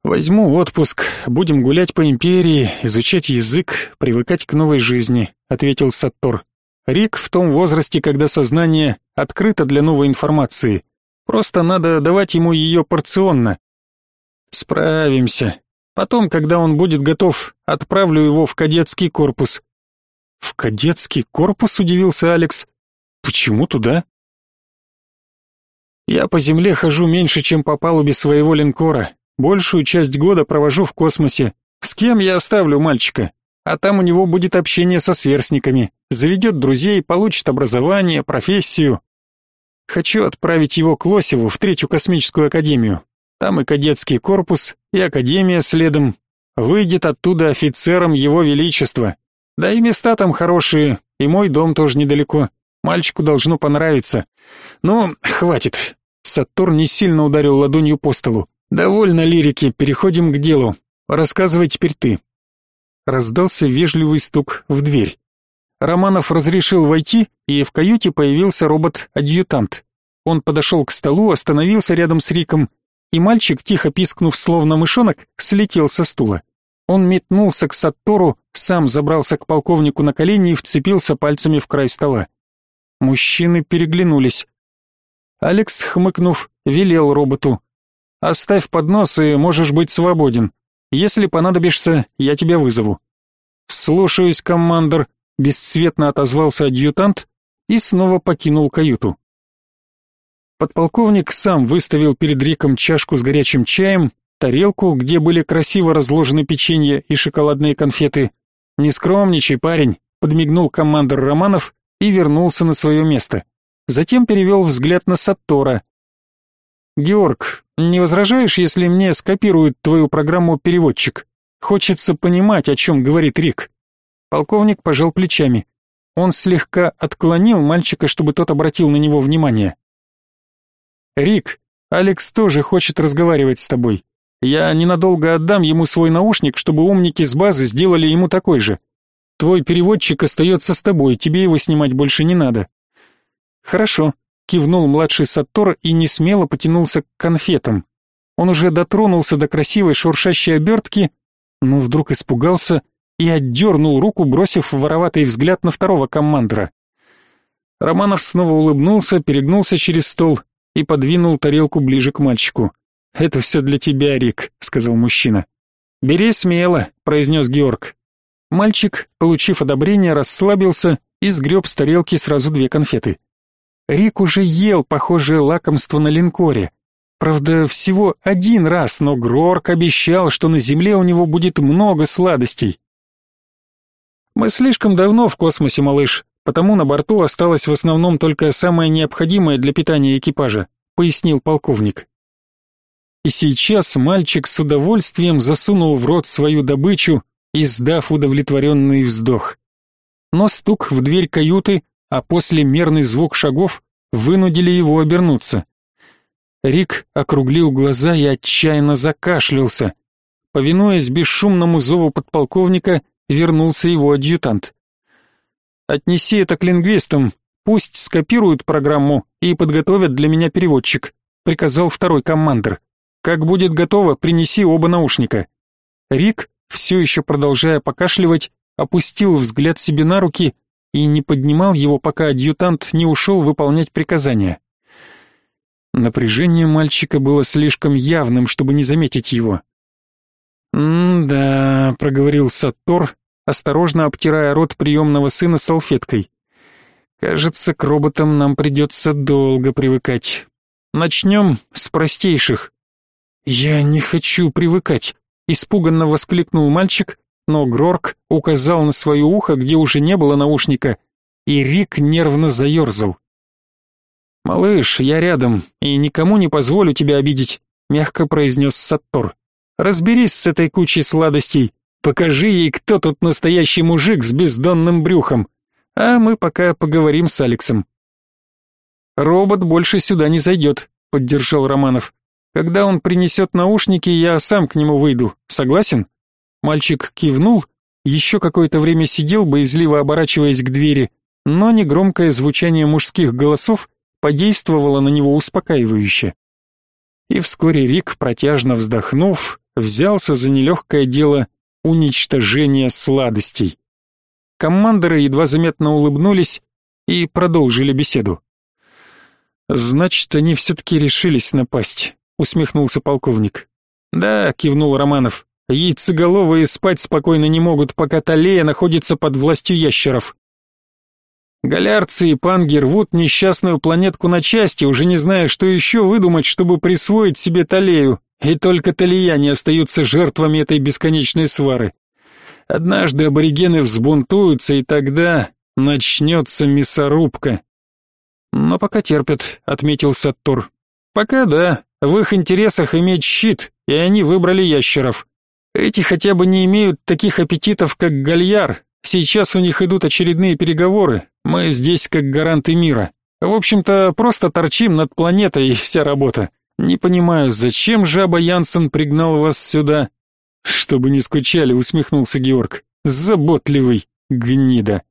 «Возьму отпуск, будем гулять по империи, изучать язык, привыкать к новой жизни», — ответил Саттор. Рик в том возрасте, когда сознание открыто для новой информации. Просто надо давать ему ее порционно. Справимся. Потом, когда он будет готов, отправлю его в кадетский корпус. В кадетский корпус удивился Алекс. Почему туда? Я по земле хожу меньше, чем по палубе своего линкора. Большую часть года провожу в космосе. С кем я оставлю мальчика? А там у него будет общение со сверстниками. Заведет друзей, получит образование, профессию. Хочу отправить его к Лосеву в третью космическую академию. Там и кадетский корпус, и академия следом. Выйдет оттуда офицером его величества. Да и места там хорошие, и мой дом тоже недалеко. Мальчику должно понравиться. Ну, хватит. Сатурн не сильно ударил ладонью по столу. Довольно лирики, переходим к делу. Рассказывай теперь ты. Раздался вежливый стук в дверь. Романов разрешил войти, и в каюте появился робот-адъютант. Он подошел к столу, остановился рядом с Риком и мальчик, тихо пискнув словно мышонок, слетел со стула. Он метнулся к Саттору, сам забрался к полковнику на колени и вцепился пальцами в край стола. Мужчины переглянулись. Алекс, хмыкнув, велел роботу. «Оставь поднос и можешь быть свободен. Если понадобишься, я тебя вызову». «Слушаюсь, командор», — бесцветно отозвался адъютант и снова покинул каюту. Подполковник сам выставил перед Риком чашку с горячим чаем, тарелку, где были красиво разложены печенье и шоколадные конфеты. «Не скромничай, парень», — подмигнул командор Романов и вернулся на свое место. Затем перевел взгляд на Саттора. «Георг, не возражаешь, если мне скопируют твою программу переводчик? Хочется понимать, о чем говорит Рик». Полковник пожал плечами. Он слегка отклонил мальчика, чтобы тот обратил на него внимание. Рик, Алекс тоже хочет разговаривать с тобой. Я ненадолго отдам ему свой наушник, чтобы умники с базы сделали ему такой же. Твой переводчик остается с тобой, тебе его снимать больше не надо. Хорошо, кивнул младший Саттор и не смело потянулся к конфетам. Он уже дотронулся до красивой шуршащей обертки, но вдруг испугался и отдернул руку, бросив вороватый взгляд на второго командора. Романов снова улыбнулся, перегнулся через стол и подвинул тарелку ближе к мальчику. «Это все для тебя, Рик», — сказал мужчина. «Бери смело», — произнес Георг. Мальчик, получив одобрение, расслабился и сгреб с тарелки сразу две конфеты. Рик уже ел похожее лакомство на линкоре. Правда, всего один раз, но Грорк обещал, что на Земле у него будет много сладостей. «Мы слишком давно в космосе, малыш, потому на борту осталось в основном только самое необходимое для питания экипажа», пояснил полковник. И сейчас мальчик с удовольствием засунул в рот свою добычу, издав удовлетворенный вздох. Но стук в дверь каюты, а после мерный звук шагов вынудили его обернуться. Рик округлил глаза и отчаянно закашлялся. Повинуясь бесшумному зову подполковника, вернулся его адъютант. «Отнеси это к лингвистам, пусть скопируют программу и подготовят для меня переводчик», приказал второй командир. Как будет готово, принеси оба наушника. Рик, все еще продолжая покашливать, опустил взгляд себе на руки и не поднимал его, пока адъютант не ушел выполнять приказания. Напряжение мальчика было слишком явным, чтобы не заметить его. «М-да», — проговорил Саттор, осторожно обтирая рот приемного сына салфеткой. «Кажется, к роботам нам придется долго привыкать. Начнем с простейших. «Я не хочу привыкать», — испуганно воскликнул мальчик, но Грорк указал на свое ухо, где уже не было наушника, и Рик нервно заерзал. «Малыш, я рядом, и никому не позволю тебя обидеть», — мягко произнес Саттор. «Разберись с этой кучей сладостей, покажи ей, кто тут настоящий мужик с бездонным брюхом, а мы пока поговорим с Алексом». «Робот больше сюда не зайдет», — поддержал Романов. Когда он принесет наушники, я сам к нему выйду. Согласен? Мальчик кивнул, еще какое-то время сидел, боязливо оборачиваясь к двери, но негромкое звучание мужских голосов подействовало на него успокаивающе. И вскоре Рик, протяжно вздохнув, взялся за нелегкое дело уничтожения сладостей. Командоры едва заметно улыбнулись и продолжили беседу. Значит, они все-таки решились напасть усмехнулся полковник. Да, кивнул Романов. Яйцеголовые спать спокойно не могут, пока Талея находится под властью ящеров. Галярцы и панги рвут несчастную планетку на части, уже не зная, что еще выдумать, чтобы присвоить себе Талею, и только Талияне остаются жертвами этой бесконечной свары. Однажды аборигены взбунтуются, и тогда начнется мясорубка. Но пока терпят, отметил Саттур. Пока да, в их интересах иметь щит, и они выбрали ящеров. Эти хотя бы не имеют таких аппетитов, как Гальяр. Сейчас у них идут очередные переговоры. Мы здесь как гаранты мира. В общем-то, просто торчим над планетой и вся работа. Не понимаю, зачем жаба Янсен пригнал вас сюда? Чтобы не скучали, усмехнулся Георг. Заботливый гнида.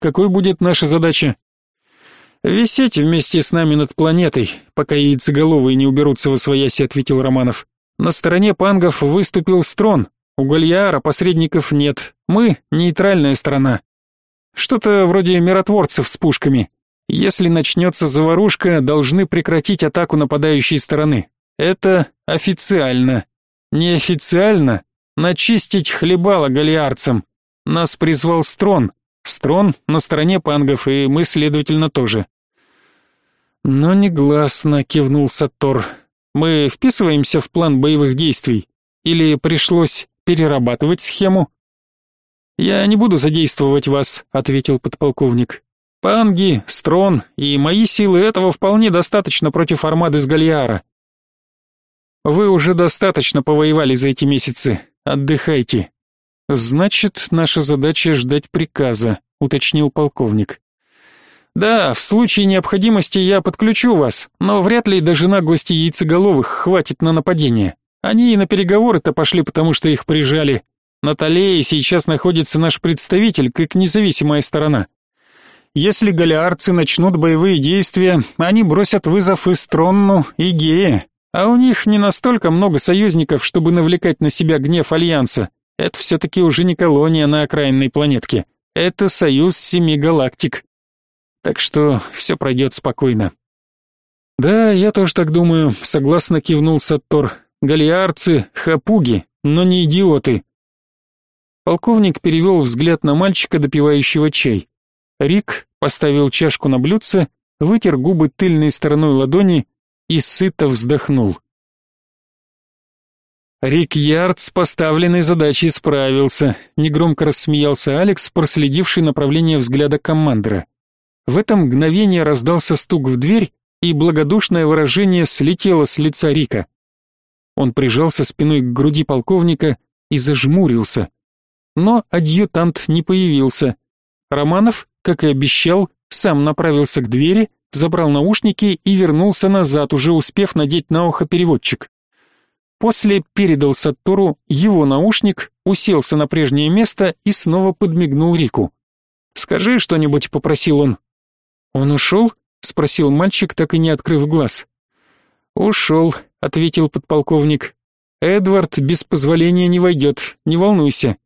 Какой будет наша задача? «Висеть вместе с нами над планетой, пока яйцеголовые не уберутся во свояси», — ответил Романов. «На стороне пангов выступил Строн. У Гальяара посредников нет. Мы — нейтральная страна. Что-то вроде миротворцев с пушками. Если начнется заварушка, должны прекратить атаку нападающей стороны. Это официально. Неофициально — начистить хлебало галиарцам. Нас призвал Строн. Строн на стороне пангов, и мы, следовательно, тоже. Но негласно кивнул Сатор. Мы вписываемся в план боевых действий или пришлось перерабатывать схему? Я не буду задействовать вас, ответил подполковник. Панги, Строн и мои силы этого вполне достаточно против армады с Галиара. Вы уже достаточно повоевали за эти месяцы. Отдыхайте. Значит, наша задача ждать приказа, уточнил полковник. Да, в случае необходимости я подключу вас, но вряд ли даже наглости яйцеголовых хватит на нападение. Они и на переговоры-то пошли, потому что их прижали. На Талее сейчас находится наш представитель, как независимая сторона. Если галиарцы начнут боевые действия, они бросят вызов и Стронну, и Гее. А у них не настолько много союзников, чтобы навлекать на себя гнев Альянса. Это все-таки уже не колония на окраинной планетке. Это союз семи галактик. Так что все пройдет спокойно. Да, я тоже так думаю, согласно кивнул Саттор. Галиарцы — хапуги, но не идиоты. Полковник перевел взгляд на мальчика, допивающего чай. Рик поставил чашку на блюдце, вытер губы тыльной стороной ладони и сыто вздохнул. Рик Ярд с поставленной задачей справился, негромко рассмеялся Алекс, проследивший направление взгляда командира. В это мгновение раздался стук в дверь, и благодушное выражение слетело с лица Рика. Он прижался спиной к груди полковника и зажмурился. Но адъютант не появился. Романов, как и обещал, сам направился к двери, забрал наушники и вернулся назад, уже успев надеть на ухо переводчик. После передал Саттору его наушник, уселся на прежнее место и снова подмигнул Рику. «Скажи что-нибудь», — попросил он. «Он ушел?» — спросил мальчик, так и не открыв глаз. «Ушел», — ответил подполковник. «Эдвард без позволения не войдет, не волнуйся».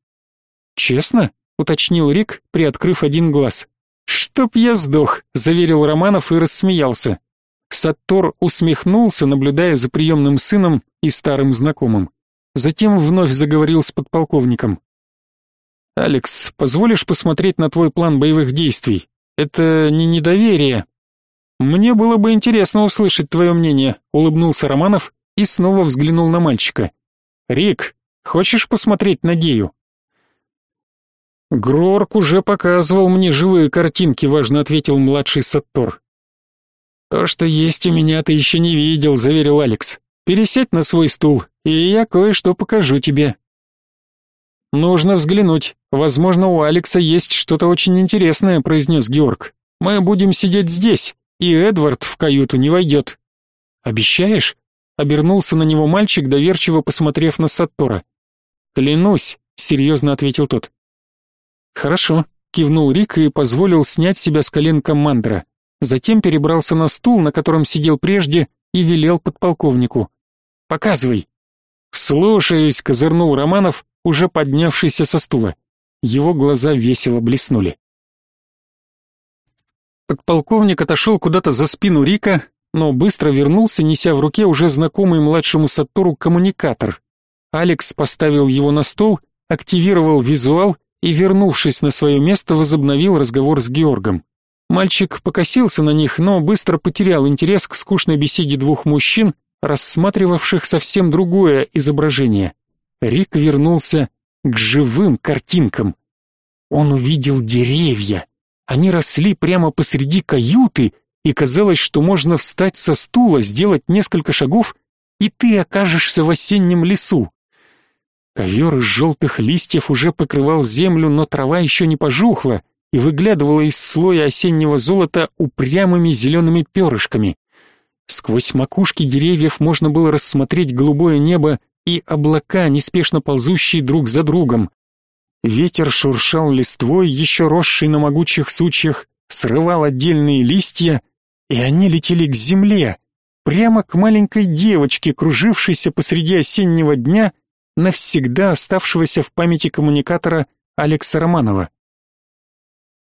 «Честно?» — уточнил Рик, приоткрыв один глаз. «Чтоб я сдох», — заверил Романов и рассмеялся. Саттор усмехнулся, наблюдая за приемным сыном и старым знакомым. Затем вновь заговорил с подполковником. «Алекс, позволишь посмотреть на твой план боевых действий? Это не недоверие». «Мне было бы интересно услышать твое мнение», — улыбнулся Романов и снова взглянул на мальчика. «Рик, хочешь посмотреть на Гею?» Грорк уже показывал мне живые картинки, важно ответил младший Саттор. То, что есть у меня, ты еще не видел, заверил Алекс. Пересядь на свой стул, и я кое-что покажу тебе. Нужно взглянуть. Возможно, у Алекса есть что-то очень интересное, произнес Георг. Мы будем сидеть здесь, и Эдвард в каюту не войдет. Обещаешь? Обернулся на него мальчик, доверчиво посмотрев на Саттора. Клянусь, серьезно ответил тот. «Хорошо», — кивнул Рик и позволил снять себя с колен командора. Затем перебрался на стул, на котором сидел прежде, и велел подполковнику. «Показывай». «Слушаюсь», — козырнул Романов, уже поднявшийся со стула. Его глаза весело блеснули. Подполковник отошел куда-то за спину Рика, но быстро вернулся, неся в руке уже знакомый младшему Сатуру коммуникатор. Алекс поставил его на стол, активировал визуал и, вернувшись на свое место, возобновил разговор с Георгом. Мальчик покосился на них, но быстро потерял интерес к скучной беседе двух мужчин, рассматривавших совсем другое изображение. Рик вернулся к живым картинкам. Он увидел деревья. Они росли прямо посреди каюты, и казалось, что можно встать со стула, сделать несколько шагов, и ты окажешься в осеннем лесу. Ковер из желтых листьев уже покрывал землю, но трава еще не пожухла и выглядывала из слоя осеннего золота упрямыми зелеными перышками. Сквозь макушки деревьев можно было рассмотреть голубое небо и облака, неспешно ползущие друг за другом. Ветер шуршал листвой, еще росшей на могучих сучьях, срывал отдельные листья, и они летели к земле, прямо к маленькой девочке, кружившейся посреди осеннего дня навсегда оставшегося в памяти коммуникатора Алекса Романова.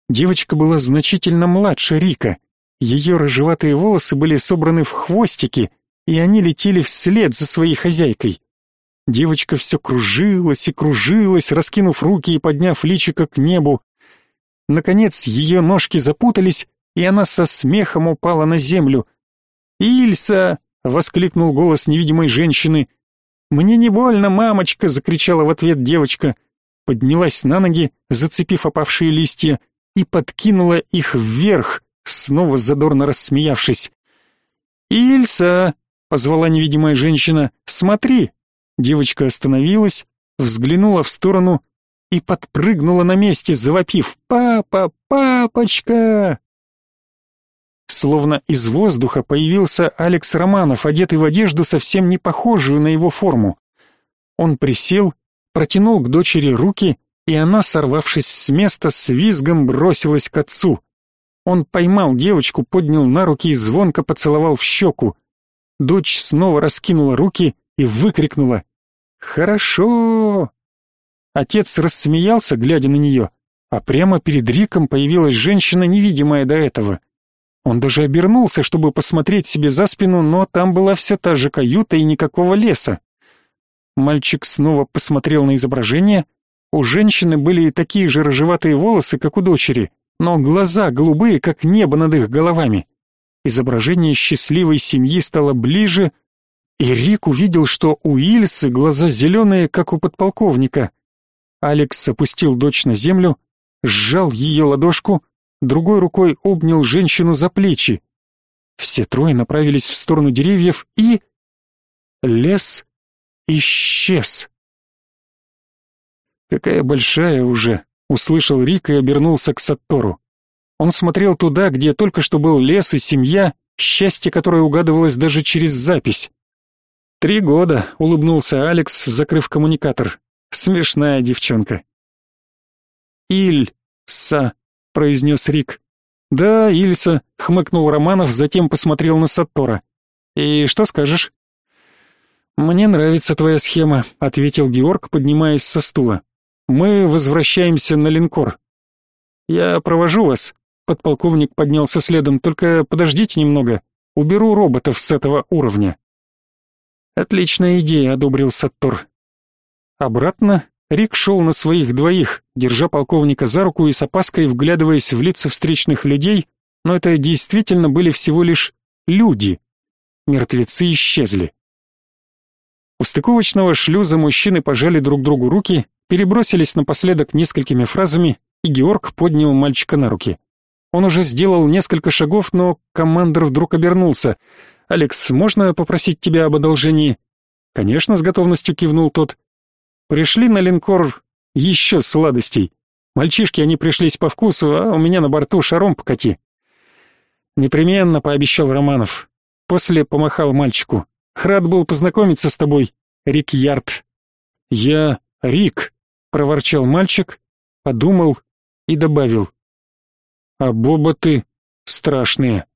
Девочка была значительно младше Рика. Ее рыжеватые волосы были собраны в хвостики, и они летели вслед за своей хозяйкой. Девочка все кружилась и кружилась, раскинув руки и подняв личико к небу. Наконец ее ножки запутались, и она со смехом упала на землю. «Ильса!» — воскликнул голос невидимой женщины. «Мне не больно, мамочка!» — закричала в ответ девочка. Поднялась на ноги, зацепив опавшие листья, и подкинула их вверх, снова задорно рассмеявшись. «Ильса!» — позвала невидимая женщина. «Смотри!» Девочка остановилась, взглянула в сторону и подпрыгнула на месте, завопив «Папа! Папочка!» Словно из воздуха появился Алекс Романов, одетый в одежду, совсем не похожую на его форму. Он присел, протянул к дочери руки, и она, сорвавшись с места, с визгом бросилась к отцу. Он поймал девочку, поднял на руки и звонко поцеловал в щеку. Дочь снова раскинула руки и выкрикнула «Хорошо!». Отец рассмеялся, глядя на нее, а прямо перед Риком появилась женщина, невидимая до этого. Он даже обернулся, чтобы посмотреть себе за спину, но там была вся та же каюта и никакого леса. Мальчик снова посмотрел на изображение. У женщины были такие же рыжеватые волосы, как у дочери, но глаза голубые, как небо над их головами. Изображение счастливой семьи стало ближе, и Рик увидел, что у Ильсы глаза зеленые, как у подполковника. Алекс опустил дочь на землю, сжал ее ладошку, другой рукой обнял женщину за плечи. Все трое направились в сторону деревьев и... Лес исчез. «Какая большая уже!» — услышал Рик и обернулся к Саттору. Он смотрел туда, где только что был лес и семья, счастье которое угадывалось даже через запись. «Три года», — улыбнулся Алекс, закрыв коммуникатор. «Смешная девчонка». «Иль-са», — произнес Рик. «Да, Ильса», — хмыкнул Романов, затем посмотрел на Саттора. «И что скажешь?» «Мне нравится твоя схема», — ответил Георг, поднимаясь со стула. «Мы возвращаемся на линкор». «Я провожу вас», — подполковник поднялся следом, «только подождите немного, уберу роботов с этого уровня». «Отличная идея», — одобрил Саттор. Обратно Рик шел на своих двоих, держа полковника за руку и с опаской вглядываясь в лица встречных людей, но это действительно были всего лишь люди. Мертвецы исчезли. У стыковочного шлюза мужчины пожали друг другу руки, перебросились напоследок несколькими фразами, и Георг поднял мальчика на руки. Он уже сделал несколько шагов, но командир вдруг обернулся — «Алекс, можно попросить тебя об одолжении?» «Конечно», — с готовностью кивнул тот. «Пришли на линкор еще сладостей. Мальчишки, они пришлись по вкусу, а у меня на борту шаром покати». «Непременно», — пообещал Романов. После помахал мальчику. «Рад был познакомиться с тобой, Рик Ярд». «Я Рик», — проворчал мальчик, подумал и добавил. «А боботы страшные».